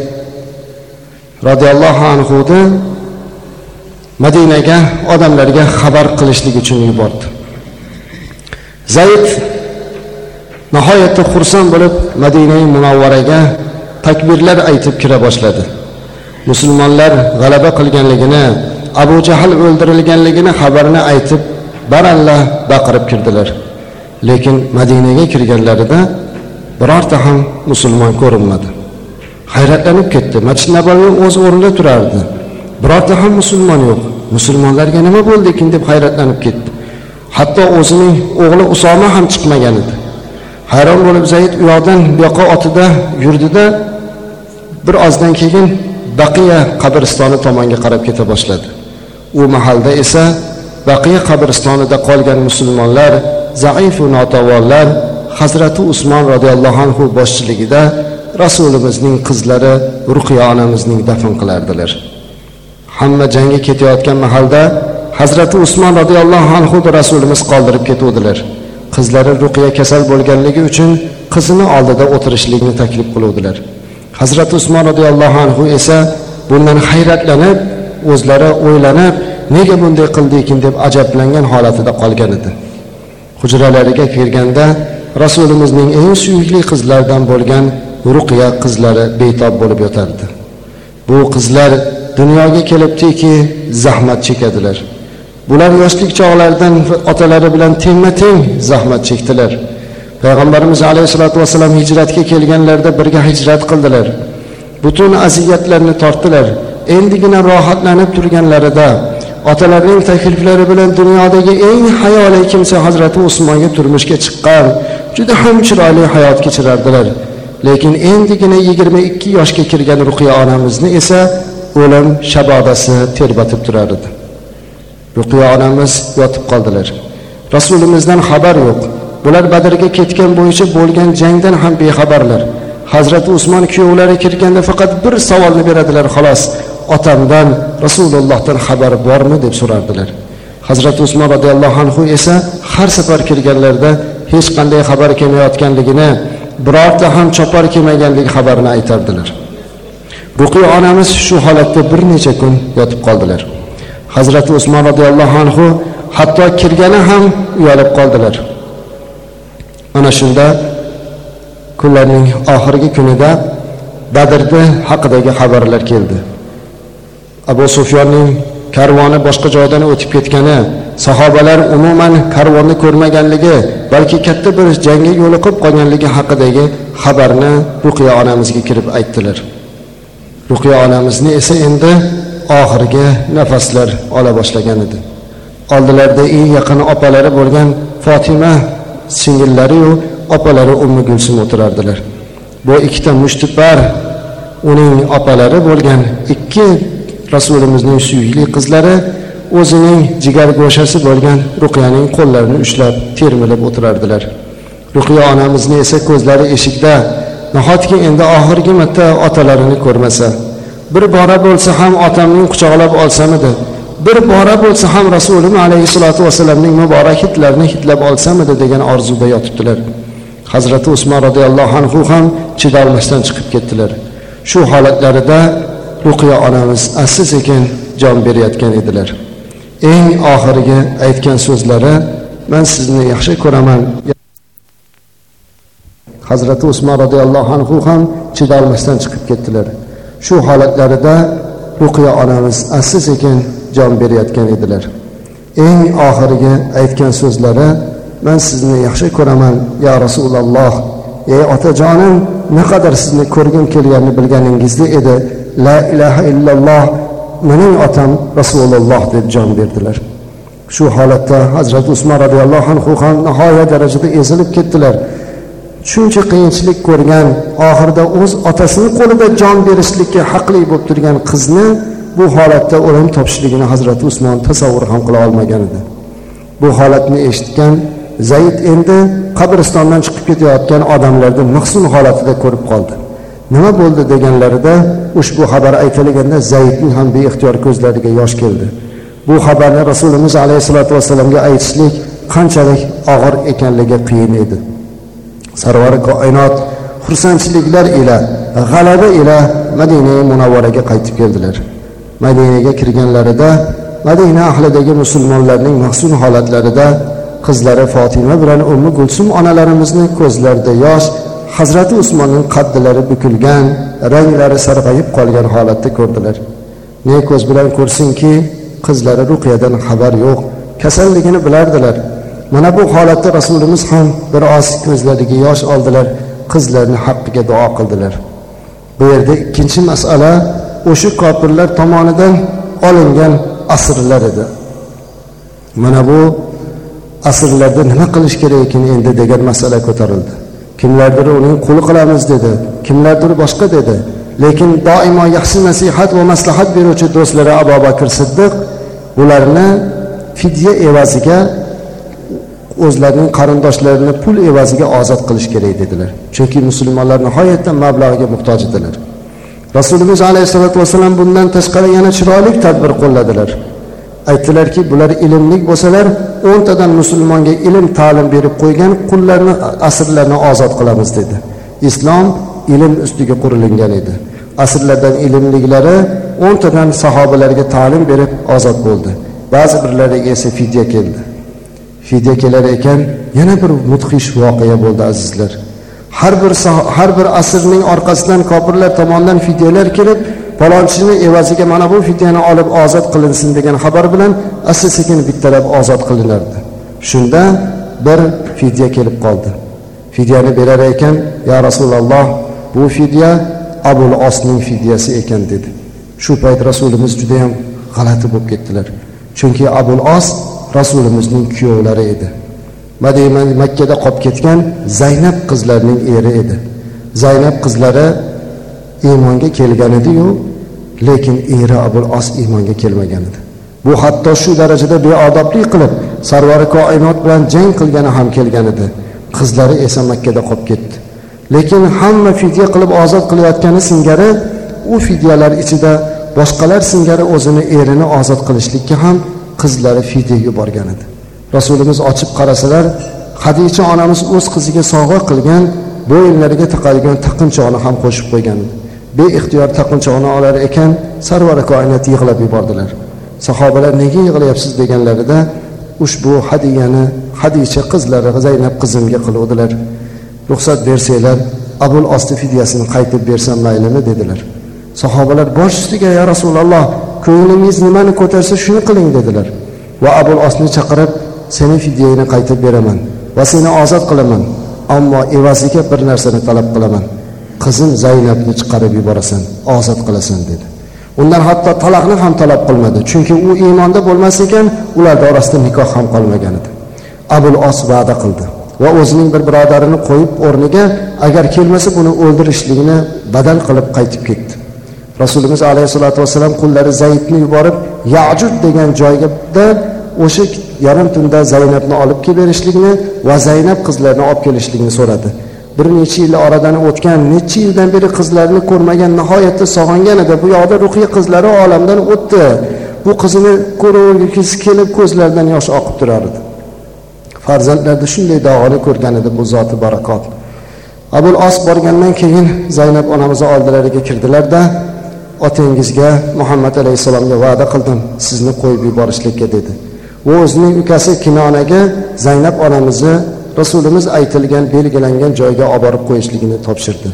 roziyallohu anhuni madinaga odamlarga xabar qilishlik uchun yubordi. Zayd nihoyatda xursand bo'lib madinai munavvaraga takbirlar aytib kira boshladi. Musulmonlar g'alaba qilganligini abu jahl o'ldirilganligini xabarini aytib baralla baqirib kirdilar. Lekin madinaga kirganlarida birorta ham musulmon ko'rinmadi. Hayratlanib ketdi. Masjid nabaviy o'z o'rnida turardi. Birorta ham musulmon yo'q. Musulmonlarga nima bo'ldi ekan deb hayratlanib ketdi. Hatto o'zining o'g'li usoma ham chiqmagan edi. Hayron bo'lib zayd u yoqdan bu yoqqa otida yurdida bir ozdan keyin baqiya qabristoni tomonga qarab keta boshladi. U mahalda esa baqiya qabristonida qolgan musulmonlar zaifu notavonlar hazrati usmon roziyallohu anhu boshchiligida rasulimizning qizlari ruqiya onamizning dafn qilardilar. Hamma jangga ketayotgan mahalda hazrati usmon roziyallohu anhu rasulimiz qoldirib ketuvdilar. Qizlari ruqiya kasal bo'lganligi uchun qizini oldida o'tirishlikni taklif qiluvdilar. Hazrati usmon roziyallohu anhu esa bundan hayratlanib o'zlari o'ylanib nega bunday qildi ekan deb ajablangan holatida qolgan edi. Hujralariga kirganda rasulimizning eng suyukli qizlaridan bo'lgan ruqiya qizlari betob bo'lib yotardi. Bu qizlar dunyoga kelibdiki zahmat chekadilar. Bular yoshlik chog'laridan otalari bilan tengma teng zahmat chekdilar. Payg'ambarimiz alayhissalotu vassalam hijratga kelganlarida birga hijrat qildilar. Butun aziyatlarni tortdilar. Endigina rohatlanib turganlarida otalarining takliflari bilan dunyodagi eng hayoli kimsa hazrati usmonga turmushga chiqqan juda ham chiroyli hayot kechirardilar lekin endigina yigirma ikki yoshga kirgan ruqiya onamizni esa o'lim shabodasi terbatib turar edi. Ruqiya onamiz yotib qoldilar. Rasulimizdan xabar yo'q. Bular badrga ketgan bo'yicha bo'lgan jangdan ham bexabarlar. Hazrati usmon kuyovlari kirganda faqat bir savolni beradilar xolos otamdan rasulullohdan xabar bormi deb so'rardilar. Hazrati usmon roziyallohu anhu esa har safar kirganlarida hech qanday xabar kelmayotganligini birorta ham chopar kelmaganligi xabarini aytardilar. Ruqiy onamiz shu holatda bir necha kun yotib qoldilar. Hazrati usmon roziyallohu anhu hatto kirgani ham uyalib qoldilar. Ana shunda kunlarning oxirgi kunida badrni haqidagi xabarlar keldi. Abu sufyonning karvoni boshqa joydan o'tib ketgani sahobalar umuman karvonni ko'rmaganligi balki katta bir jangga yo'liqib qolganligi haqidagi xabarni ruqiya onamizga kirib aytdilar. Ruqiya onamizni esa endi oxirgi nafaslar ola boshlagan edi. Oldilarida eng yaqin opalari bo'lgan fotima singillariyu opalari ummi gulsum o'tirardilar. Bu ikkita mushtipar uning opalari bo'lgan ikki rasulimizning suyukli qizlari o'zining jigar go'shasi bo'lgan ruqiyaning qo'llarini ushlab termilib o'tirardilar. Ruqiya onamizni esa ko'zlari eshikda nahotki endi oxirgi marta otalarini ko'rmasa? Bir bora bo'lsa ham otamning quchoqlab olsamidi? Bir bora bo'lsa ham rasulim alayhissalotu vassalamning muborak hidlarini hidlab olsamidi degan orzuda yotibdilar. Hazrati usmon roziyallohu anhu ham chidolmasdan chiqib ketdilar. Shu holatlarida ruqiya onamiz asta sekin jon berayotgan edilar. Eng oxirgi aytgan so'zlari man sizni yaxshi ko'raman. Hazrati usmon roziyallohu anhu ham chidolmasdan chiqib ketdilar. Shu holatlarida ruqiya onamiz asta sekin jon berayotgan edilar. Eng oxirgi aytgan so'zlari man sizni yaxshi ko'raman ya rasululloh ey otajonim naqadar sizni ko'rgim kelganini bilganingizda edi. La ilaha illalloh mening otam rasululloh deb jon berdilar. Shu holatda hazrati usmon roziyallohu anhu ham nihoyat darajada ezilib ketdilar. Shuncha qiyinchilik ko'rgan oxirida o'z otasini qo'lida jon berishlikka haqli bo'lib turgan qizni bu holatda o'lim topishligini hazrati usmon tasavvur ham qila olmagan edi. Bu holatni eshitgan zayd endi qabristondan chiqib ketayotgan odamlarni mahzun holatida ko'rib qoldi. Nima bo'ldi deganlarida ushbu xabar aytilganda zaydning ham beixtiyor ko'zlariga yosh keldi. Bu xabarni rasulimiz alayhissalotu vassalamga aytishlik qanchalik og'ir ekanligi qiyin edi. Sarvari koinot xursandchiliklar ila g'alaba ila madina munavvaraga qaytib keldilar. Madinaga kirganlarida madina ahlidagi musulmonlarning mahzun holatlarida qizlari fotima bilan ummi gulsum onalarimizni ko'zlarida yosh hazrati usmonning qaddilari bukilgan ranglari sarg'ayib qolgan holatda ko'rdilar. Ne ko'z bilan ko'rsinki qizlari ruqiyadan xabar yo'q kasalligini bilardilar. Mana bu holatda rasulimiz ham bir oz ko'zlariga yosh oldilar qizlarni haqqiga duo qildilar. Bu yerda ikkinchi masala o'sha kofirlar tomonidan olingan asrlar edi. Mana bu asrlarda nima qilish kerak ekan endi degan masala ko'tarildi. Kimlardir uning quli qilamiz dedi. Kimlardir boshqa dedi. Lekin doimo yaxshi nasihat va maslahat beruvchi do'stlari abu bakr siddiq ularni fidya evaziga o'zlarining qarindoshlarini pul evaziga ozod qilish kerak dedilar. Chunki musulmonlar nihoyatda mablag'ga muhtoj edilar. Rasulimiz alayhissalotu vassalam bundan tashqari yana chiroyli tadbir qo'lladilar. Aytdilarki bular ilmli bo'lsalar o'ntadan musulmonga ilm ta'lim berib qo'ygan qullarni asrlarni ozod qilamiz dedi. Islom ilm ustiga qurilingan edi. Asrlardan ilmliklari o'ntadan sahobalarga ta'lim berib ozod bo'ldi. Ba'zi birlariga esa fidya keldi. Fidya kelar ekan yana bir mudhish voqea bo'ldi azizlar. Har bir har bir asrning orqasidan kofirlar tomonidan fidyalar kelib palonchini evaziga mana bu fidyani olib ozod qilinsin degan xabar bilan asta sekin bittalab ozod qilinardi. Shunda bir fidya kelib qoldi. Fidyani berar ekan ya rasululloh bu fidya abul osning fidyasi ekan dedi. Shu payt rasulimiz judayam g'alati bo'lib ketdilar. Chunki abul os rasulimizning kuyovlari edi. Madina makkada qolib ketgan zaynab qizlarining eri edi. Zaynab qizlari iymonga kelgan ediyu lekin eri abul as iymonga kelmagan edi. Bu hatto shu darajada beodoblik qilib sarvari koinot bilan jang qilgani ham kelgan edi. Qizlari esa makkada qolib ketdi. Lekin hamma fidya qilib ozod qilayotgani singari u fidyalar ichida boshqalar singari o'zini erini ozod qilishlikka ham qizlari fidya yuborgan edi. Rasulimiz ochib qarasalar hadicha onamiz o'z qiziga sovg'a qilgan bo'yinlariga taqadigan taqinchoqni ham qo'shib qo'ygan edi. Beixtiyor taqinchoqni olar ekan sarvari koinat yig'lab yubordilar. Sahobalar nega yig'layapsiz? deganlarida ushbu hadiyani hadicha qizlari zaynab qizimga qiluvdilar. Ruxsat bersanglar abul osti fidyasini qaytib bersam maylimi? dedilar. Sahobalar bosh ustiga ya rasululloh ko'nglingiz nimani ko'tarsa shuni qiling dedilar. Va abul osni chaqirib seni fidyangni qaytib beraman va seni ozod qilaman ammo evaziga bir narsani talab qilaman. Qizim zaynabni chiqarib yuborasan ozod qilasan dedi. Undan hatto taloqni ham talab qilmadi chunki u iymonda bo'lmas ekan ularni orasida nikoh ham qolmagan edi. Abul os va'da qildi va o'zining bir birodarini qo'yib o'rniga agar kelmasa buni o'ldirishligini badal qilib qaytib ketdi. Rasulimiz alayhissalotu vassalam qullari zaydni yuborib yajud degan joyga o'sha yarim tunda zaynabni olib kelib berishligini va zaynab qizlarini olib kelishligini so'radi. Bir necha yil oradan o'tgan necha yildan beri qizlarini ko'rmagan nihoyatda sog'ingan edi. Bu yoqda ruhiy qizlari olamdan o'tdi. Bu qizini ko'rgisi kelib ko'zlaridan yosh oqib turardi farzandlarda shunday dog'ini ko'rgan edi bu zoti barakot. Abul os borgandan keyin zaynab onamizni oldilariga kirdilarda otangizga muhammad alayhissalomga va'da qildim. Sizni qo'yib yuborishlikka dedi. U o'zining ukasi kinonaga zaynab onamizni rasulimiz aytilgan belgilangan joyga olib borib qo'yishligini topshirdi.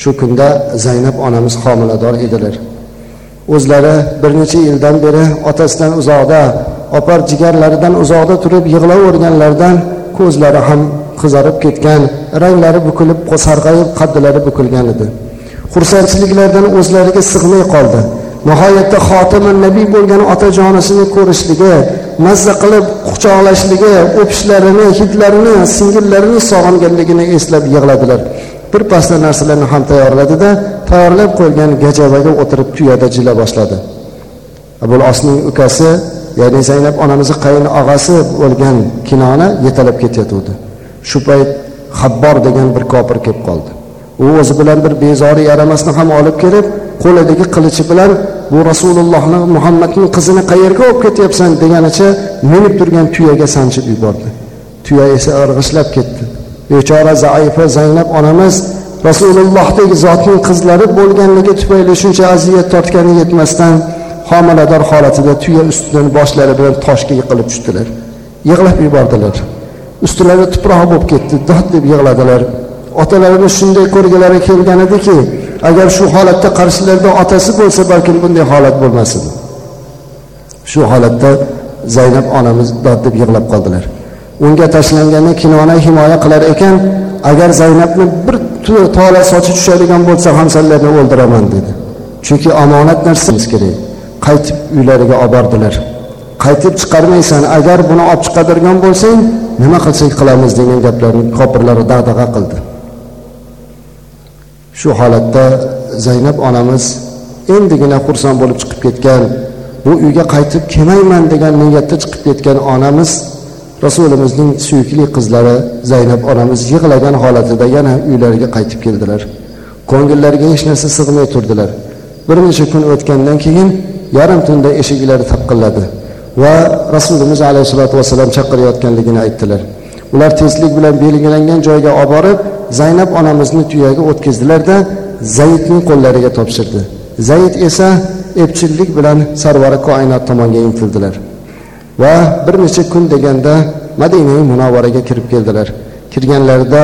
Shu kunda zaynab onamiz homilador edilar. O'zlari bir necha yildan beri otasidan uzoqda opar jigarlaridan uzoqda turib yig'laverganlaridan ko'zlari ham qizarib ketgan ranglari bukilib sarg'ayib qaddilari bukilgan edi. Xursandchiliklardan o'zlariga sig'may qoldi. Nihoyatda xotimi nabiy bo'lgan otajonisini ko'rishligi mazza qilib quchoqlashligi o'pishlarini hidlarini singillarini sog'inganligini eslab yig'ladilar. Bir pasda narsalarni ham tayyorladida tayyorlab qo'ygan gajavaga o'tirib tuyada jila boshladi. Abul osning ukasi ya'ni zaynab onamizni qayin og'asi bo'lgan kinona yetalab ketayotgandi. Shu payt habbor degan bir kopir kelib qoldi. U o'zi bilan bir bezori yaramasni ham olib kelib qo'lidagi qilichi bilan bu rasulullohni muhammadning qizini qayerga olib ketyapsan? deganicha minib turgan tuyaga sanchib yubordi. Tuya esa irg'ishlab ketdi. Bechora zaifa zaynab onamiz rasulullohdek zotning qizlari bo'lganligi tufayli shuncha aziyat tortgani yetmasdan homilador holatida tuya ustidan boshlari bilan toshga yiqilib tushdilar. Yig'lab yubordilar. Ustilari tuproq bo'lib ketdi dod deb yig'ladilar. Otalarini shunday ko'rgilari kelgan ediki agar shu holatda qarshilarida otasi bo'lsa balkim bunday holat bo'lmas edi shu holatda zaynab onamiz dod deb yig'lab qoldilar. Unga tashlanganda kinona himoya qilar ekan agar zaynabni bir tola sochi tushadigan bo'lsa ham sanlarni o'ldiraman dedi. Chunki omonat narsamiz kerak. Qaytib uylariga olib bordilar qaytib chiqarmaysan agar buni olib chiqadirgan bo'lsang nima qilsak qilamiz degan gaplarni kofirlar dag'dag'a qildi. Shu holatda zaynab onamiz endigina xursand bo'lib chiqib ketgan bu uyga qaytib kelmayman degan niyatda chiqib ketgan onamiz rasulimizning suyukli qizlari zaynab onamiz yig'lagan holatida yana uylariga qaytib keldilar. Ko'ngillariga hech narsa sig'may turdilar. Bir necha kun o'tgandan keyin yarim tunda eshiklari taqilladi va rasulimiz alayhissalotu vassalom chaqirayotganligini aytdilar. Ular tezlik bilan belgilangan joyga olib borib zaynab onamizni tuyaga o'tkazdilarda zaydning qo'llariga topshirdi. Zayd esa epchillik bilan sarvari koinot tomonga intildilar va bir necha kun deganda madinai munavvaraga kirib keldilar. Kirganlarida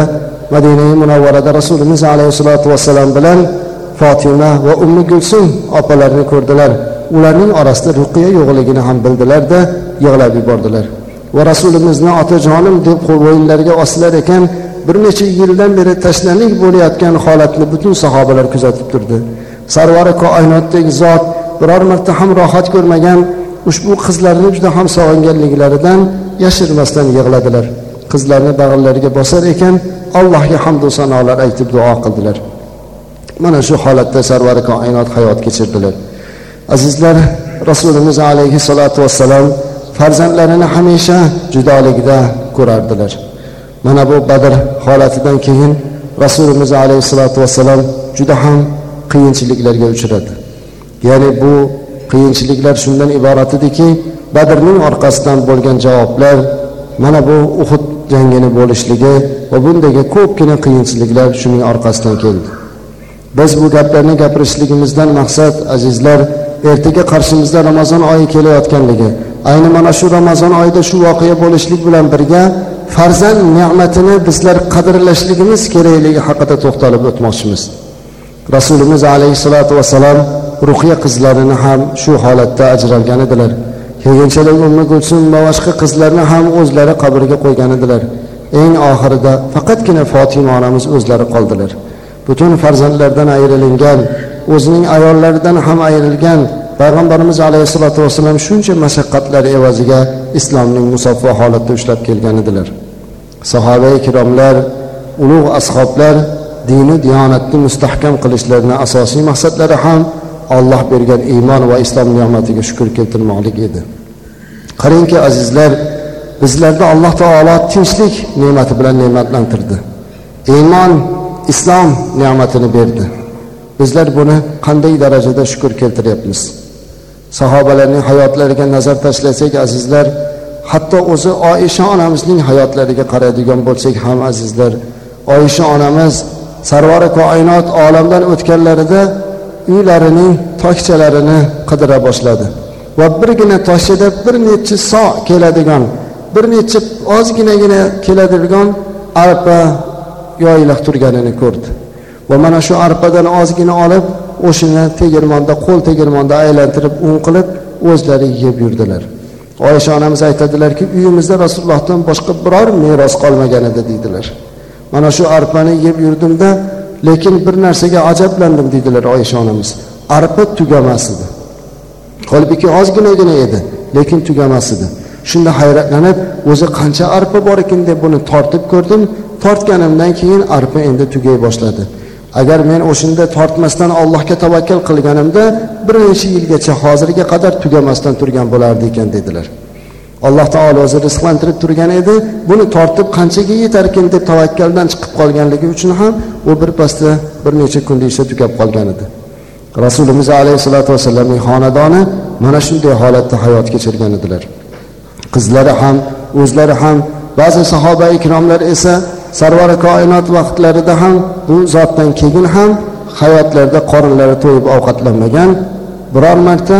madinai munavvarada rasulimiz alayhissalotu vassalam bilan fotima va ummi gulsum opalarini ko'rdilar. Ularning orasida ruqiya yo'qligini ham bildilarda yig'lab yubordilar. Va rasulimizni otajonim deb bo'yinlariga osilar ekan bir necha yildan beri tashnalik bo'layotgan holatni butun sahobalar kuzatib turdi. Sarvari koinotdagi zot biror marta ham rohat ko'rmagan ushbu qizlarni juda ham sog'inganliklaridan yashirmasdan yig'ladilar. Qizlarni bag'rlariga bosar ekan allohga hamdu sanolar aytib duo qildilar. Mana shu holatda sarvari koinot hayot kechirdilar. Azizlar rasulimiz alayhissalotu vassalom farzandlarini hamisha judolikda ko'rardilar. Mana bu badr holatidan keyin rasulimiz alayhissalotu vassalom juda ham qiyinchiliklarga uchradi. Ya'ni bu qiyinchiliklar shundan iborat ediki badrning orqasidan bo'lgan javoblar mana bu uhud jangini bo'lishligi va bundagi ko'pgina qiyinchiliklar shuning orqasidan keldi. Biz bu gaplarni gapirishligimizdan maqsad azizlar ertaga qarshimizda ramazon oyi kelayotganligi ayni mana shu ramazon oyida shu voqea bo'lishlik bilan birga farzand ne'matini bizlar qadrlashligimiz kerakligi haqida to'xtalib o'tmoqchimiz. Rasulimiz alayhissalotu vassalom ruhiya qizlarini ham shu holatda ajralgan edilar. Keyinchalik ummi gulsum va boshqa qizlarni ham o'zlari qabrga qo'ygan edilar. Eng oxirida faqatgina fotima onamiz o'zlari qoldilar. Butun farzandlardan ayrilingan o'zining ayollaridan ham ayrilgan payg'ambarimiz alayhissalotu vassalom shuncha mashaqqatlar evaziga islomning musaffo holatda ushlab kelgan edilar sahoba ikromlar ulug' ashoblar dini diyonatni mustahkam qilishlarini asosiy maqsadlari ham olloh bergan iymon va islom ne'matiga shukur keltirmoqlik edi. Qarangki azizlar bizlarni alloh taolo tinchlik ne'mati bilan ne'matlantirdi. Iymon islom ne'matini berdi. Bizlar buni qanday darajada shukur keltiryapmiz? Sahobalarning hayotlariga nazar tashlasak azizlar hatto o'zi oisha onamizning hayotlariga qaraydigan bo'lsak ham azizlar oisha onamiz sarvari koinot olamdan o'tganlarida uylarining tokchalarini qidira boshladi va birgina toshida bir necha so keladigan bir necha ozginagina keladigan arpa yoyilib turganini ko'rdi. Va mana shu arpadan ozgina olib o'shani tegirmonda qo'l tegirmonda aylantirib un qilib o'zlari yeb yurdilar. Oysha onamiz aytadilarki uyimizda rasulullohdan boshqa biror meros qolmagan edi deydilar. Mana shu arpani yeb yurdimda lekin bir narsaga ajablandim deydilar oysha onamiz. Arpa tugamas edi. Holbuki ozginagina edi lekin tugamas edi. Shunda hayratlanib o'zi qancha arpa bor ekan deb buni tortib ko'rdim. Tortganimdan keyin arpa endi tugay boshladi. Agar men o'shanda tortmasdan allohga tavakkal qilganimda bir necha yilgacha hozirga qadar tugamasdan turgan bo'lardi ekan dedilar. Alloh taolo o'zi rizqlantirib turgan edi. Buni tortib qanchaga yetarkin deb tavakkaldan chiqib qolganligi uchun ham u birpasda bir necha kunda ichida tugab qolgan edi. Rasulimiz alayhissalotu vassalamning xonadoni mana shunday holatda hayot kechirgan edilar. Qizlari ham o'zlari ham ba'zi sahoba ikromlar esa sarvari koinot vaqtlarida ham bu zotdan keyin ham hayotlarida qorinlari to'yib ovqatlanmagan. Biror marta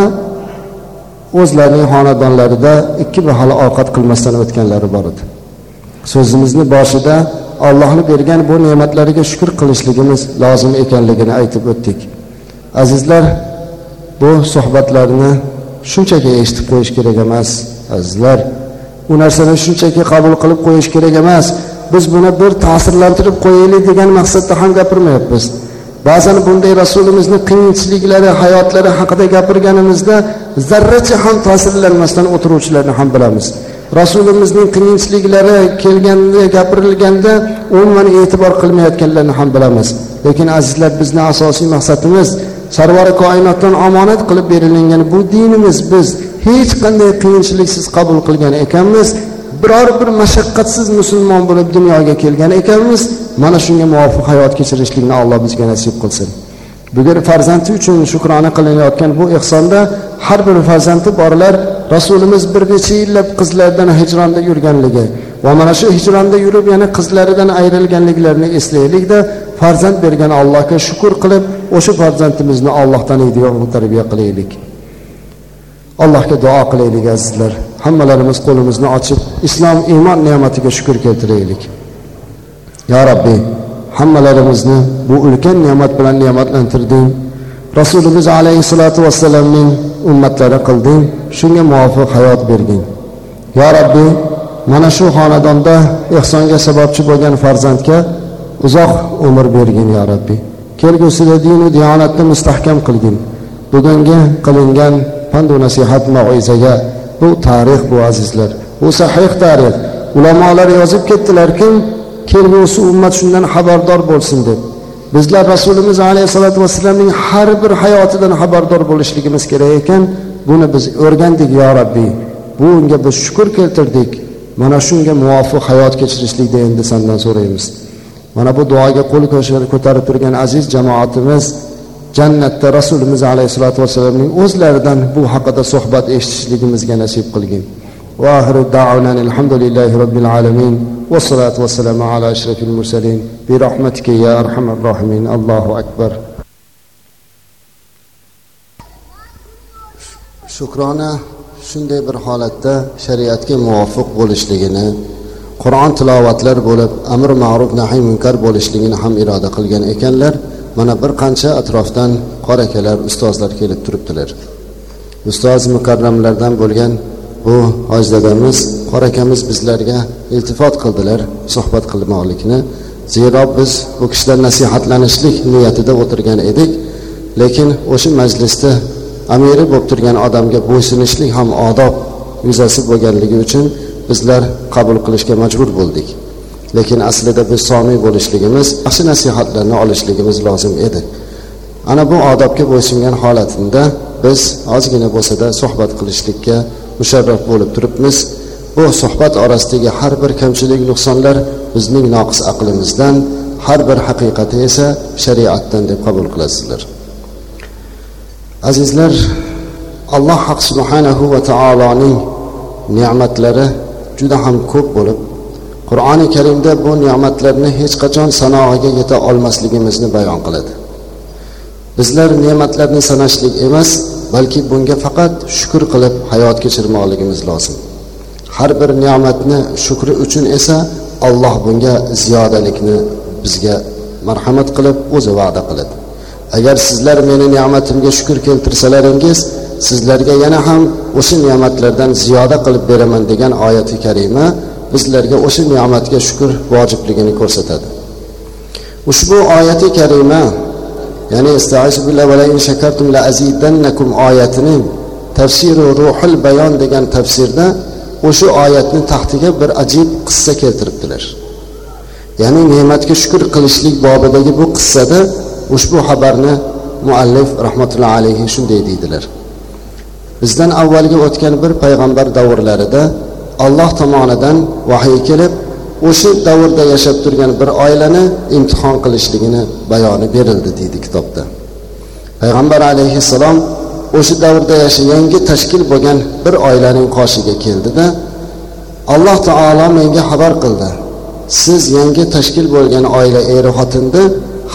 o'zlarining xonadonlarida ikki mahal ovqat qilmasdan o'tganlari bor edi. So'zimizni boshida allohni bergan bu ne'matlariga shukur qilishligimiz lozim ekanligini aytib o'tdik. Azizlar bu suhbatlarni shunchaki eshitib qo'yish kerak emas azizlar. U narsani shunchaki qabul qilib qo'yish kerak emas. Biz buni bir ta'sirlantirib qo'yaylik degan maqsadda ham gapirmayapmiz. Ba'zan bunday rasulimizni qiyinchiliklari hayotlari haqida gapirganimizda zarracha ham ta'sirlanmasdan o'tiruvchilarni ham bilamiz. Rasulimizning qiyinchiliklari kelganda gapirilganda umuman e'tibor qilmayotganlarni ham bilamiz. Lekin azizlar bizni asosiy maqsadimiz sarvari koinotdan omonat qilib berilingan bu dinimiz biz hech qanday qiyinchiliksiz qabul qilgan ekanmiz. Biror bir mashaqqatsiz musulmon bo'lib dunyoga kelgan ekanmiz mana shunga muvofiq hayot kechirishlikni alloh bizga nasib qilsin. Bugun farzandi uchun shukrona qilinayotgan bu ehsonda har bir farzandi borlar rasulimiz bir necha yillab qizlaridan hijronda yurganligi va mana shu hijronda yurib yana qizlaridan ayrilganliklarini eslaylikda farzand bergan allohga shukur qilib o'sha farzandimizni allohdan ollohdan tarbiya qilaylik. Allohga duo qilaylik azizlar. Hammalarimiz qo'limizni ochib islom iymon ne'matiga shukur keltiraylik. Yo robbiy hammalarimizni bu ulkan ne'mat bilan ne'matlantirding rasulimiz alayhissalotu vassalamning ummatlari qilding shunga muvofiq hayot bergin yo robbiy mana shu xonadonda ehsonga sababchi bo'lgan farzandga uzoq umr bergin yo robbiy kelgusida dinu diyonatni mustahkam qilgin. Bugungi qilingan pandu nasihat maizaga bu tarix bu azizlar. Bu sahih tarix. Ulamolar yozib ketdilarki kelgusi ummat shundan xabardor bo'lsin deb. Bizlar rasulimiz alayhissalotu vassalamning har bir hayotidan xabardor bo'lishligimiz kerak ekan. Buni biz o'rgandik yo rabbiy unga biz shukur keltirdik. Mana shunga muvofiq hayot kechirishlikni endi sandan so'raymiz. Mana bu duoga qo'l ko'tarib turgan aziz jamoatimiz jannatda rasulimiz alayhissalotu vassalamning o'zlaridan bu haqida suhbat eshitishligimizga nasib qilgin واخر دعوانا الحمد لله رب العالمين والصلاه والسلام على اشرف المرسلين برحمتك يا ارحم الراحمين الله اكبر shukrona shunday bir holatda shariatga muvofiq bo'lishligini qur'on tilovatlar bo'lib amr ma'ruf nahiy munkar bo'lishligini ham iroda qilgan ekanlar Mana bir qancha atrofdan qor akalar ustozlar kelib turibdilar. Ustoz mukarramlardan bo'lgan bu hoji dadamiz qor akamiz bizlarga iltifot qildilar suhbat qilmoqlikni. Zero biz bu kishidan nasihatlanishlik niyatida o'tirgan edik lekin o'sha majlisda amiri bo'lib turgan odamga bo'ysunishlik ham odob yuzasi bo'lganligi uchun bizlar qabul qilishga majbur bo'ldik. Lekin aslida biz somiy bo'lishligimiz yaxshi nasihatlarni olishligimiz lozim edi. Ana bu odobga bo'ysungan holatinda biz ozgina bo'lsada suhbat qilishlikka musharraf bo'lib turibmiz. Bu suhbat orasidagi har bir kamchilik nuqsonlar bizning noqis aqlimizdan har bir haqiqati esa shariatdan deb qabul qilasizlar. Azizlar alloh haq subhanahu va taoloning ne'matlari juda ham ko'p bo'lib qur'oni karimda bu ne'matlarni hech qachon sanog'iga yeta olmasligimizni bayon qiladi. Bizlar ne'matlarni sanashlik emas balki bunga faqat shukur qilib hayot kechirmoqligimiz lozim. Har bir ne'matni shukri uchun esa alloh bunga ziyodalikni bizga marhamat qilib o'zi va'da qiladi. Agar sizlar meni ne'matimga shukur keltirsalaringiz sizlarga yana ham o'sha ne'matlardan ziyoda qilib beraman degan oyati karima bizlarga o'sha ne'matga shukur vojibligini ko'rsatadi. Ushbu oyati karima ya'ni oyatini tafsiru ruhul bayon degan tafsirda o'sha oyatni taxtiga bir ajib qissa keltiribdilar. Ya'ni ne'matga shukur qilishlik bobidagi bu qissada ushbu xabarni muallif rahmatullohi alayhi shunday deydilar. Bizdan avvalgi o'tgan bir payg'ambar davrlarida alloh tomonidan vahiy kelib o'sha davrda yashab turgan bir oilani imtihon qilishligini bayoni berildi deydi kitobda. Payg'ambar alayhissalom o'sha davrda yasha yangi tashkil bo'lgan bir oilaning qoshiga keldida alloh taolo menga xabar qildi. Siz yangi tashkil bo'lgan oila er xotinni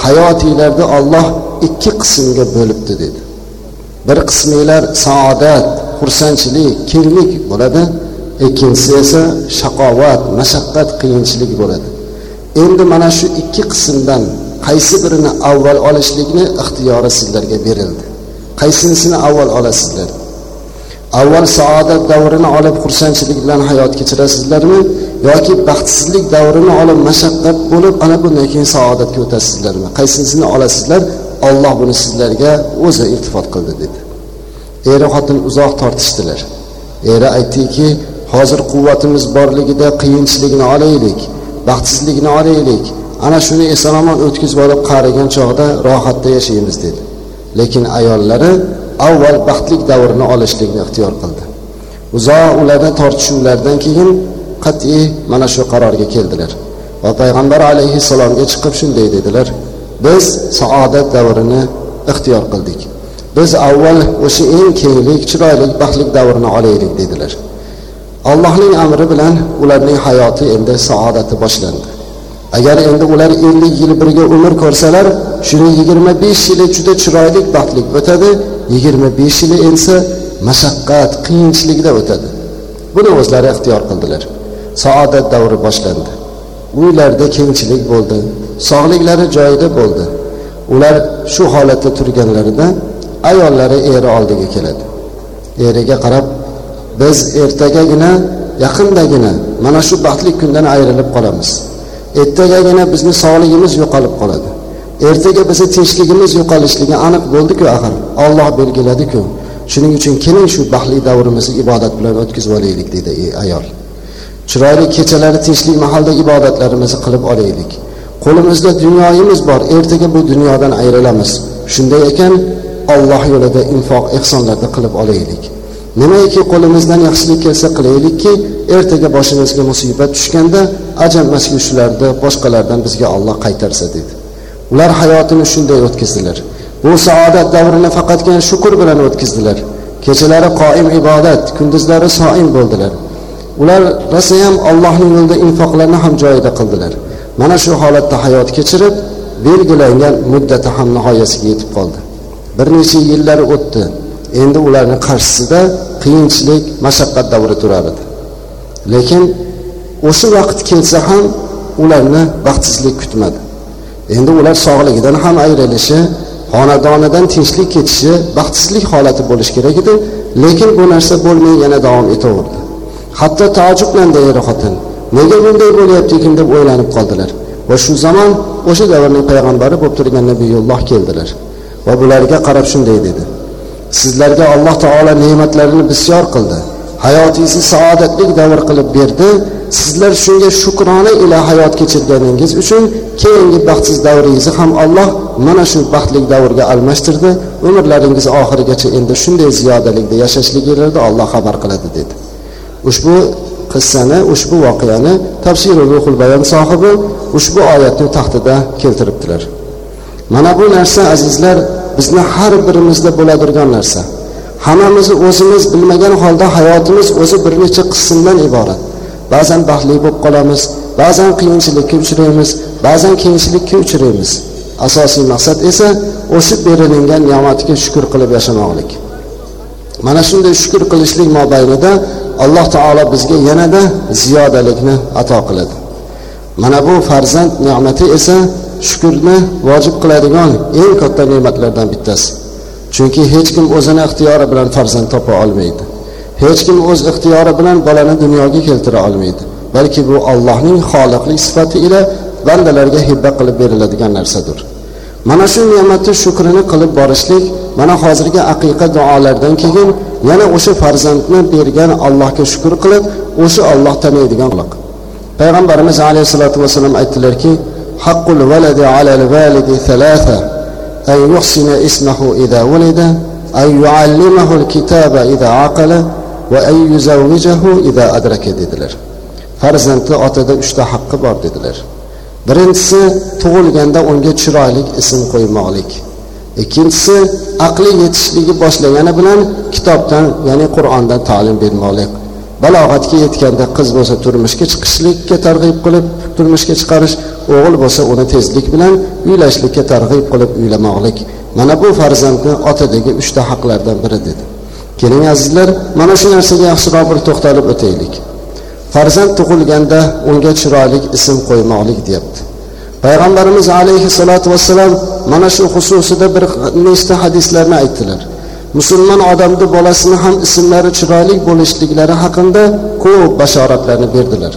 hayotinglarni olloh ikki qismga bo'libdi dedi. Bir qisminglar saodat xursandchilik kenglik bo'ladi ikkinchisi esa shaqovat mashaqqat qiyinchilik bo'ladi. Endi mana shu ikki qismdan qaysi birini avval olishlikni ixtiyori sizlarga berildi? Qaysinisini avval olasizlar? Avval saodat davrini olib xursandchilik bilan hayot kechirasizlarmi yoki baxtsizlik davrini olib mashaqqat bo'lib ana bundan keyin saodatga o'tasizlarmi? Qaysisini olasizlar? Olloh buni sizlarga o'zi iltifot qildi dedi. Eri xotin uzoq tortishdilar. Eri aytdiki hozir quvvatimiz borligida qiyinchilikni olaylik baxtsizlikni olaylik. Ana shuni eson omon o'tkazib olib qarigan chog'da rohatda yashaymiz dedi. Lekin ayollari avval baxtli davrini olishlikni ixtiyor qildi. Uzoq ulardan tortishuvlardan keyin qat'iy mana shu qarorga keldilar va payg'ambar alayhissalomga chiqib shunday dedilar. Biz saodat davrini ixtiyor qildik. Biz avval o'sha eng kenglik chiroyli baxtli davrini olaylik dedilar. Allohning amri bilan ularning hayoti endi saodati boshlandi. Agar endi ular ellik yil birga umr ko'rsalar shuni yigirma besh yili juda chiroyli baxtli o'tadi yigirma besh yili esa mashaqqat qiyinchilikda o'tadi. Buni o'zlari ixtiyor qildilar. Saodat davri boshlandi. Uylarida kengchilik bo'ldi sog'liklari joyida bo'ldi. Ular shu holatda turganlarida ayollari eri oldiga keladi. Eriga qarab biz ertagagina yaqindagina mana shu baxtli kundan ayrilib qolamiz. Ertagagina bizni sog'ligimiz yo'qolib qoladi. Ertaga bizni tinchligimiz yo'qolishligi aniq bo'ldiku axir. Olloh belgiladiku. Shuning uchun keling shu baxtli davrimizni ibodat bilan o'tkazib olaylik dedi ayol. Chiroyli kechalari tinchlik mahalda ibodatlarimizni qilib olaylik. Qo'limizda dunyoyimiz bor ertaga bu dunyodan ayrilamiz. Shunday ekan olloh yo'lida infoq ehsonlarni qilib olaylik. Nimaiki qo'limizdan yaxshilik kelsa qilaylikki ertaga boshimizga musibat tushganda ajamaski shularni boshqalardan bizga olloh qaytarsa dedi. Ular hayotini shunday o'tkazdilar. Bu saodat davrini faqatgina shukur bilan o'tkazdilar. Kechalari qoim ibodat kunduzlari soim bo'ldilar. Ular rosayam allohning yo'lida infoqlarni ham joyida qildilar. Mana shu holatda hayot kechirib belgilangan muddati ham nihoyasiga yetib qoldi. Bir necha yillar o'tdi. Endi ularni qarshisida qiyinchilik mashaqqat davri turar edi lekin o'sha vaqt kelsa ham ularni baxtsizlik kutmadi. Endi ular sog'ligidan ham ayrilishi xonadonidan tinchlik ketishi baxtsizlik holati bo'lishi kerak edi lekin bu narsa bo'lmay yana davom etaverdi. Hatto taajjublandi eri xotin nega bunday bo'lyaptiekin deb o'ylanib qoldilar. Va shu zamon o'sha davrning payg'ambari bo'lib turgan nabiyulloh keldilar va bularga qarab shunday dedi. Sizlarga alloh taolo ne'matlarini bisyor qildi. Hayotingizni saodatli davr qilib berdi. Sizlar shunga shukrona ila hayot kechirganingiz uchun keyingi baxtsiz davringizni ham alloh mana shu baxtli davrga almashtirdi. Umrlaringiz oxirigacha endi shunday ziyodalikda yashashliginglarni alloh xabar qiladi dedi. Ushbu qissani ushbu voqeani tafsiri ruhul bayon sohibi ushbu oyatni taxtida keltiribdilar. Mana bu narsa azizlar bizni har birimizda bo'ladigan narsa. Hammamizni o'zimiz bilmagan holda hayotimiz o'zi bir necha qismdan iborat. Ba'zan baxtli bo'lib qolamiz ba'zan qiyinchilikka uchraymiz ba'zan qiyinchilikka uchraymiz. Asosiy maqsad esa o'sha berilingan ne'matga shukur qilib yashamoqlik. Mana shunday shukur qilishlik mobaynida alloh taolo bizga yanada ziyodalikni ato qiladi. Mana bu farzand ne'mati esa shukurni vojib qiladigan eng katta ne'matlardan bittasi. Chunki hech kim o'zini ixtiyori bilan farzand topa olmaydi. Hech kim o'z ixtiyori bilan bolani dunyoga keltira olmaydi. Balki bu allohning xoliqlik sifati ila bandalarga hibba qilib beriladigan narsadir. Mana shu ne'matni shukrini qilib borishlik mana hozirgi aqiqa duolardan keyin yana o'sha farzandni bergan allohga shukur qilib o'sha olloh taniydigan payg'ambarimiz alayhissalotu vassalom aytdilarki haqqul valadi alal validi thalatha أن يحسن اسمه إذا ولد أن يعلمه الكتاب إذا عقل وأن يزوجه إذا أدرك dedilar farzandni otada uchta haqqi bor dedilar birinchisi tug'ilganda unga chiroyli ism qo'ymoqlik ikkinchisi aqli yetishligi boshlagani bilan kitobdan ya'ni qur'ondan ta'lim bermoqlik balog'atga yetganda qiz bo'lsa turmushga chiqishlikka targ'ib qilib turmushga chiqarish o'g'il bo'lsa uni tezlik bilan uylashlikka targ'ib qilib uylamoqlik. Mana bu farzandni otadagi uchta haqlardan biri dedi. Keling azizlar mana shu narsaga yaxshiroq bir to'xtalib o'taylik. Farzand tug'ilganda unga chiroyli ism qo'ymoqlik deyapti. Payg'ambarimiz alayhissalotu vassalom mana shu xususida bir nechta hadislarni aytdilar. Musulmon odamni bolasini ham ismlari chiroyli bo'lishliklari haqida ko'p bashoratlarni berdilar.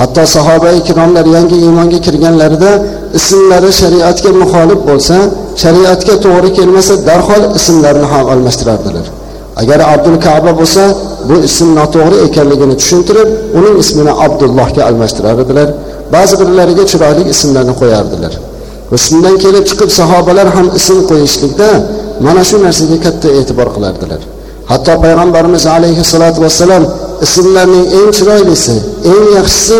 Hatto sahoba ikromlar yangi iymonga kirganlarida ismlari shariatga muxolif bo'lsa shariatga to'g'ri kelmasa darhol ismlarini ham almashtirardilar. Agar abdul kaba bo'lsa bu ism noto'g'ri ekanligini tushuntirib uning ismini abdullohga almashtirar edilar. Ba'zi birlariga chiroyli ismlarni qo'yardilar. Va shundan kelib chiqib sahobalar ham ism qo'yishlikda mana shu narsaga katta e'tibor qilardilar. Hatto payg'ambarimiz alayhissalotu vassalom ismlarning eng chiroylisi eng yaxshisi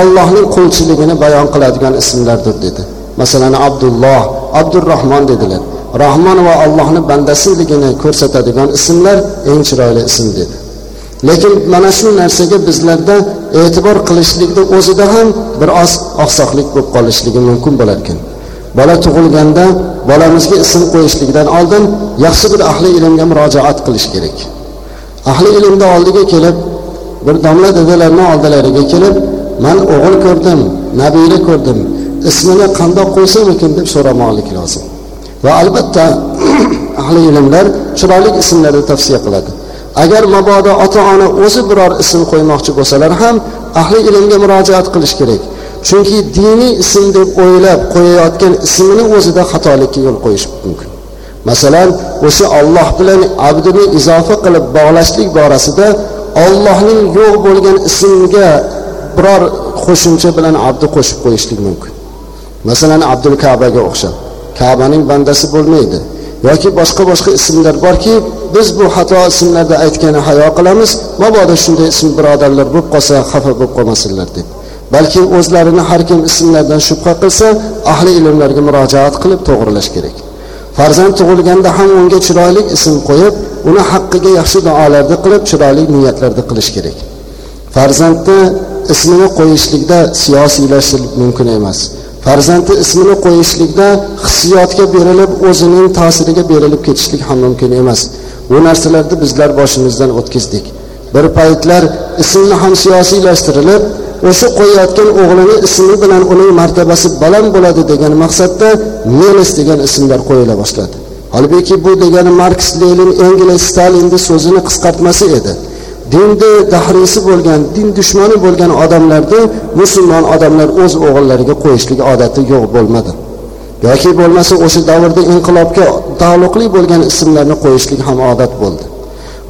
ollohning qulchiligini bayon qiladigan ismlardir dedi. Masalan abdulloh abdurahmon dedilar. Rahmon va allohni bandasiligini ko'rsatadigan ismlar eng chiroyli ism dedi. Lekin mana shu narsaga bizlarda e'tibor qilishlikni o'zida ham biroz oqsoqlik bo'lib qolishligi mumkin bo'larkan. Bola tug'ilganda bolamizga ism qo'yishlikdan oldin yaxshi bir ahli ilmga murojaat qilish kerak. Ahli ilmni oldiga kelib bir domla dadalarni oldilariga kelib man o'g'il ko'rdim nabiyni ko'rdim ismini qandoq qo'ysam ekan deb so'ramoqlik lozim. Va albatta ahli ilmlar chiroyli ismlarni tavsiya qiladi. Agar mabodo ota ona o'zi biror ism qo'ymoqchi bo'lsalar ham ahli ilmga murojaat qilish kerak. Chunki diniy ism deb o'ylab qo'yayotgan ismini o'zida xatolikka yo'l qo'yish mumkin. Masalan o'sha olloh bilan abdini izofa qilib bog'lashlik borasida ollohning yo'q bo'lgan ismga biror qo'shimcha bilan abdi qo'shib qo'yishlik mumkin. Masalan abdul kabaga o'xshab kabaning bandasi bo'lmaydi yoki boshqa boshqa ismlar borki biz bu xato ismlarda aytgani hayo qilamiz mabodo shunday ism birodarlar bo'lib qolsa xafa bo'lib qolmasinlar deb. Balki o'zlarini har kim ismlardan shubha qilsa ahli ilmlarga murojaat qilib to'g'irlash kerak. Farzand tug'ilganda ham unga chiroyli ism qo'yib uni haqqiga yaxshi duolarni qilib chiroyli niyatlarni qilish kerak. Farzandni ismini qo'yishlikda siyosiylashtirlik mumkin emas. Farzandni ismini qo'yishlikda hissiyotga berilib o'zining ta'siriga berilib ketishlik ham mumkin emas. Bu narsalarni bizlar boshimizdan o'tkazdik. Bir paytlar ismni ham siyosiylashtirilib o'sha qo'yayotgan o'g'lini ismi bilan uning martabasi baland bo'ladi degan maqsadda nemis degan ismlar qo'yila boshladi. Holbuki bu degani marks lenin engels stalinni so'zini qisqartmasi edi. Dinni dahriysi bo'lgan din dushmani bo'lgan odamlarni musulmon odamlar o'z o'g'illariga qo'yishlik odati yo'q bo'lmadi. Yoki bo'lmasa o'sha davrda inqilobga taalluqli bo'lgan ismlarni qo'yishlik ham odat bo'ldi.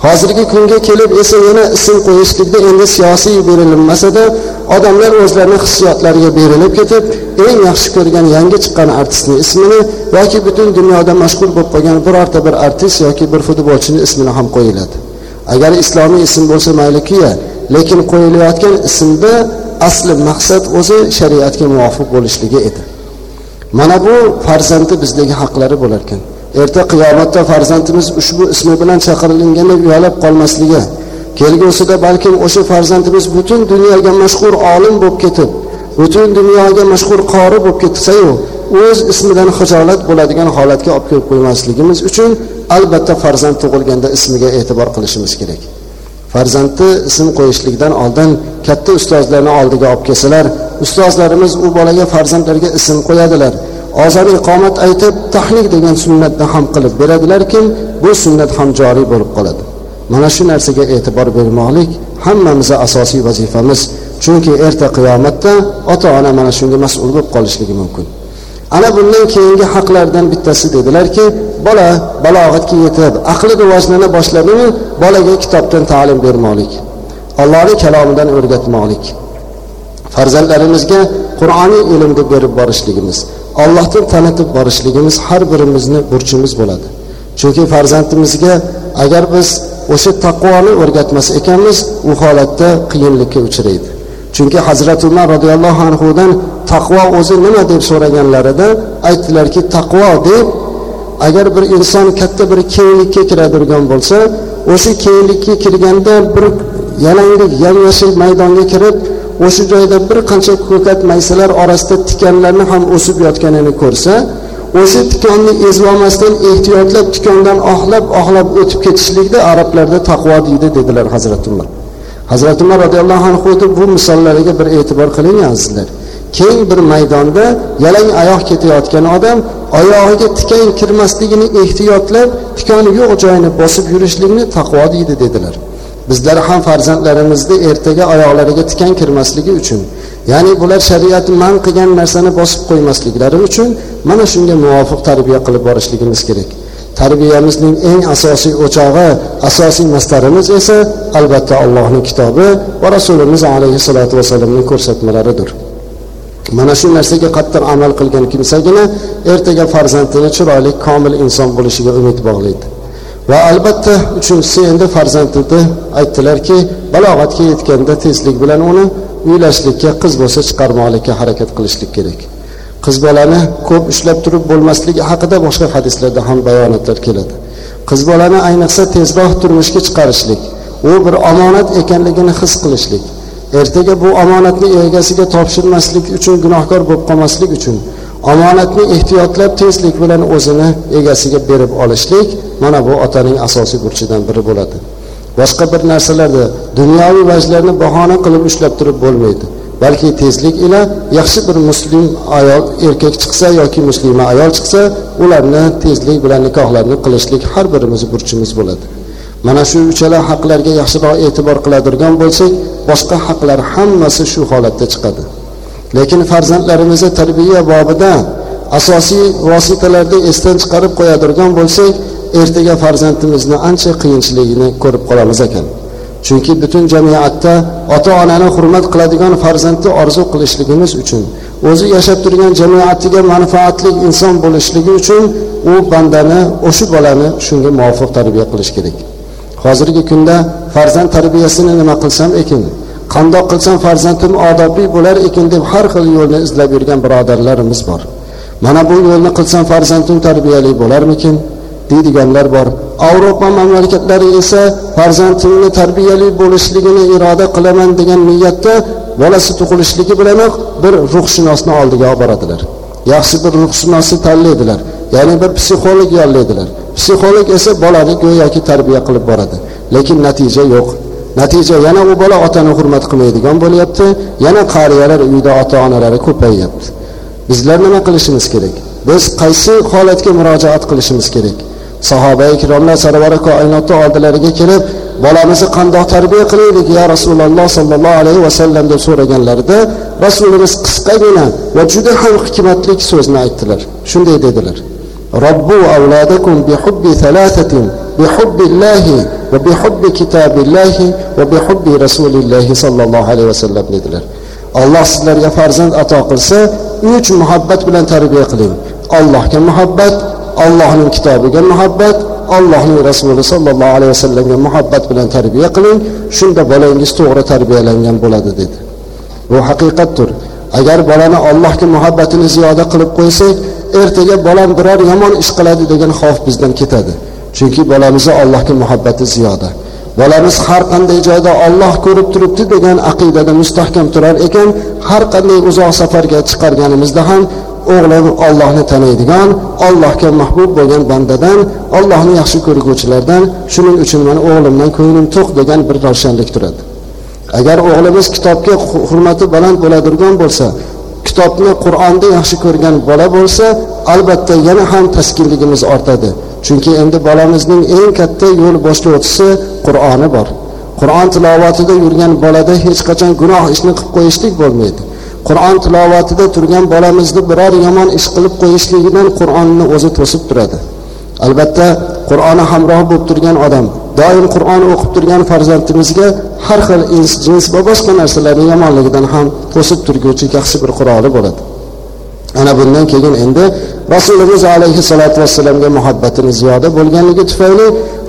Hozirgi kunga kelib esa yana ism qo'yishlikda endi siyosiy berilmasada odamlar o'zlarini hissiyotlariga berilib ketib eng yaxshi ko'rgan yangi chiqqan artistni ismini yoki butun dunyoda mashhur bo'lib qolgan birorta bir artist yoki bir futbolchini ismini ham qo'yiladi. Agar islomiy ism bo'lsa maylikiya lekin qo'yilayotgan ismda asli maqsad o'zi shariatga muvofiq bo'lishligi edi. Mana bu farzandi bizdagi haqlari bo'larkan. Erta qiyomatda farzandimiz ushbu ismi bilan chaqirilganda uyalib qolmasligi kelgusida balkim o'sha farzandimiz butun dunyoga mashhur olim bo'lib ketib butun dunyoga mashhur qori bo'lib ketsayu o'z ismidan hijolat bo'ladigan holatga olib kelib qo'ymasligimiz uchun albatta farzand tug'ilganda ismiga e'tibor qilishimiz kerak. Farzandni ism qo'yishlikdan oldin katta ustozlarni oldiga olib kelsalar ustozlarimiz u bolaga farzandlarga ism qo'yadilar. Ozon iqomat aytib tahlik degan sunnatni ham qilib beradilarki bu sunnat ham joriy bo'lib qoladi. Mana shu narsaga e'tibor bermoqlik hammamizni asosiy vazifamiz. Chunki erta qiyomatda ota ona mana shunga mas'ul bo'lib qolishligi mumkin. Ana bundan keyingi haqlardan bittasi dedilarki bola balog'atga yetib aqli rivojlana boshladimi bolaga kitobdan ta'lim bermoqlik allohni kalomidan o'rgatmoqlik. Farzandlarimizga qur'oniy ilmni berib borishligimiz allohni tanitib borishligimiz har birimizni burchimiz bo'ladi. Chunki farzandimizga agar biz o'sha taqvoni o'rgatmas ekanmiz u holatda qiyinlikka uchraydi. Chunki hazrati umar roziyallohu anhudan taqvo o'zi nima deb so'raganlarida aytdilarki taqvo deb agar bir inson katta bir kenglikka kiradigan bo'lsa o'sha kenglikka kirganda bir yalanglik yam yashil maydonga kirib o'sha joyda bir qancha ko'kat maysalar orasida tikanlarni ham o'sib yotganini ko'rsa o'sha tikonni ezib ehtiyotlab tikondan oxlab oxlab o'tib ketishlikda arablarda taqvo deydi dedilar hazrati umar hazrati umar roziyallohu anhu bu misollariga bir e'tibor qiling azizlar. Keng bir maydonda yalang oyoq ketayotgan odam oyog'iga tikan kirmasligini ehtiyotlab tikoni yo'q joyini bosib yurishlikni taqvo deydi dedilar. Bizlar ham farzandlarimizni ertaga oyoqlariga tikan kirmasligi uchun ya'ni bular shariatni man qilgan narsani bosib qo'ymasliklari uchun mana shunga muvofiq tarbiya qilib borishligimiz kerak. Tarbiyamizning eng asosiy o'chog'i asosiy mastarimiz esa albatta allohning kitobi va rasulimiz alayhissalotu vassalamning ko'rsatmalaridir. Mana shu narsaga qattiq amal qilgan kimsagina ertaga farzandini chiroyli komil inson bo'lishiga umid bog'laydi. Va albatta uchinchisi endi farzandini aytdilarki balog'atga yetganda tezlik bilan uni uylashlikka qiz bo'lsa chiqarmoqlikka harakat qilishlik kerak. Qiz bolani ko'p ushlab turib bo'lmasligi haqida boshqa hadislarda ham bayonotlar keladi. Qiz bolani ayniqsa tezroq turmushga chiqarishlik u bir omonat ekanligini his qilishlik ertaga bu omonatni egasiga topshirmaslik uchun gunohkor bo'lib qolmaslik uchun omonatni ehtiyotlab tezlik bilan o'zini egasiga berib olishlik mana bu otaning asosiy burchidan biri bo'ladi. Boshqa bir narsalarda dunyoviy vajlarni bahona qilib ushlab turib bo'lmaydi. Balki tezlik ila yaxshi bir muslim ayol erkak chiqsa yoki muslima ayol chiqsa ularni tezlik bilan nikohlarni qilishlik har birimiz burchimiz bo'ladi. Mana shu uchala haqlarga yaxshiroq e'tibor qiladigan bo'lsak boshqa haqlar hammasi shu holatda chiqadi. Lekin farzandlarimizni tarbiya bobida asosiy vositalarda esdan chiqarib qo'yadigan bo'lsak ertaga farzandimizni ancha qiyinchiligini ko'rib qolamiz ekan. Chunki butun jamiyatda ota onani hurmat qiladigan farzandni orzu qilishligimiz uchun o'zi yashab turgan jamiyatiga manfaatli inson bo'lishligi uchun u bandani o'sha bolani shunga muvofiq tarbiya qilish kerak. Hozirgi kunda farzand tarbiyasini nima qilsam ekan qandoq qilsam farzandim odobli bo'lar ekan deb har xil yo'lni izlab yurgan birodarlarimiz bor. Mana bu yo'lni qilsam farzandim tarbiyali bo'larmikin? Deydiganlar bor. Avropa mamlakatlari esa farzandimni tarbiyali bo'lishligini iroda qilaman degan niyatda bolasi tug'ilishligi bilanoq bir ruhshunosni oldiga olib boradilar yaxshi bir ruhshunosni tanlaydilar. Ya'ni bir psixolog yollaydilar. Psixolog esa bolani go'yoki tarbiya qilib boradi. Lekin natija yo'q. Natija yana u bola otani hurmat qilmaydigan bo'lyapti yana qariyalar uyida ota onalari ko'payyapti bizlar nima qilishimiz kerak? Biz qaysi holatga murojaat qilishimiz kerak? Sahoba ikromlar sarvari koinotni oldilariga kelib bolamizni qandoq tarbiya qilaylik ya rasululloh sollallohu alayhi vasallam deb so'raganlarida rasulimiz qisqagina va juda ham hikmatli so'zni aytdilar. Shunday dedilar. Robbu avladakum bihubbi thalathatin bihubbillahi va bihubbi kitabillahi va bihubbi rasulillahi sollallohu alayhi vasallam dedilar. Alloh sizlarga farzand ato qilsa uch muhabbat bilan tarbiya qiling. Allohga muhabbat allohning kitobiga muhabbat allohning rasuli sollallohu alayhi vasallamga muhabbat bilan tarbiya qiling. Shunda bolangiz to'g'ri tarbiyalangan bo'ladi dedi. Bu haqiqatdir. Agar bolani allohga muhabbatini ziyoda qilib qo'ysak ertaga bolam biror yomon ish qiladi degan xavf bizdan ketadi. Chunki bolamizni allohga muhabbati ziyoda. Bolamiz har qanday joyda Alloh ko'rib turibdi degan aqidada mustahkam turar ekan har qanday uzoq safarga chiqarganimizda ham o'g'lini ollohni taniydigan ollohga mahbub bo'lgan bandadan ollohni yaxshi ko'rguvchilardan shuning uchun mani o'g'limdan ko'nglim to'q degan bir ravshanlik turadi. Agar o'g'limiz kitobga hurmati baland bo'ladigan bo'lsa kitobni qur'onni yaxshi ko'rgan bola bo'lsa albatta yana ham taskinligimiz ortadi. Chunki endi bolamizning eng katta yo'l boshlovchisi qur'oni bor. Qur'on tilovatida yurgan bolada hech qachon gunoh ishni qilib qo'yishlik bo'lmaydi. Qur'on tilovatida turgan bolamizni biror yomon ish qilib qo'yishligidan qur'onni o'zi to'sib turadi. Albatta qur'oni hamroh bo'lib turgan odam doim qur'on o'qib turgan farzandimizga har xil ins jins va boshqa narsalarni yomonligidan ham to'sib turguvchi yaxshi bir quroli bo'ladi. Ana bundan keyin endi rasulimiz alayhissalotu vassalamga muhabbatini ziyoda bo'lganligi tufayli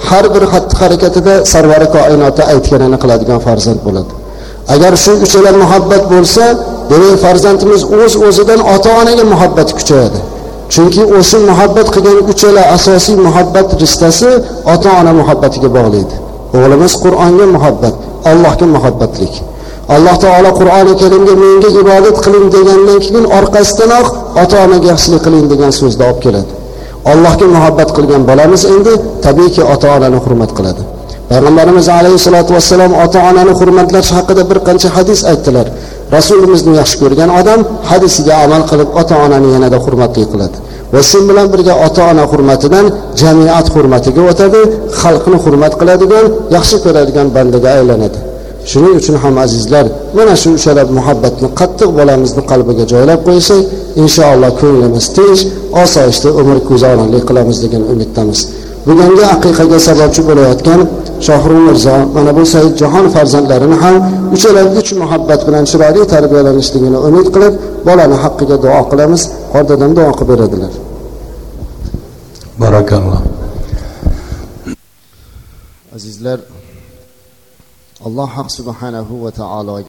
har bir xatti harakatida sarvari koinoti aytganini qiladigan farzand bo'ladi. Agar shu uchala muhabbat bo'lsa demak farzandimiz o'z o'zidan ota onaga muhabbati kuchayadi. Chunki o'sha muhabbat qilgan uchala asosiy muhabbat ristasi ota ona muhabbatiga bog'laydi o'g'limiz qur'onga muhabbat allohga muhabbatlik. Alloh taolo qur'oni karimga menga ibodat qiling degandan keyin orqasidanoq ota onaga yaxshilik qiling degan so'zni olib keladi. Allohga muhabbat qilgan bolamiz endi tabiiyki ota onani hurmat qiladi. Payg'ambarimiz alayhissalotu vassalom ota onani hurmatlash haqida bir qancha hadis aytdilar. Rasulimizni yaxshi ko'rgan odam hadisiga amal qilib ota onani yanada hurmatli qiladi. Va shu bilan birga ota ona hurmatidan jamiyat hurmatiga o'tadi xalqni hurmat qiladigan yaxshi ko'radigan bandaga aylanadi. Shuning uchun ham azizlar mana shu uchala muhabbatni qattiq bolamizni qalbiga joylab qo'ysak inshaalloh ko'nglimiz tinch osoyishta umr ko'zoynalik qilamiz degan umiddamiz. Bugungi aqiqaga sababchi bo'layotgan shohru mirzo mana bu saidjahon farzandlarini ham uchala uch muhabbat bilan chiroyli tarbiyalanishligini umid qilib bolani haqqiga duo qilamiz qor dadam duo qilib beradilar. Barakalloh. Azizlar alloh subhanahu va taolo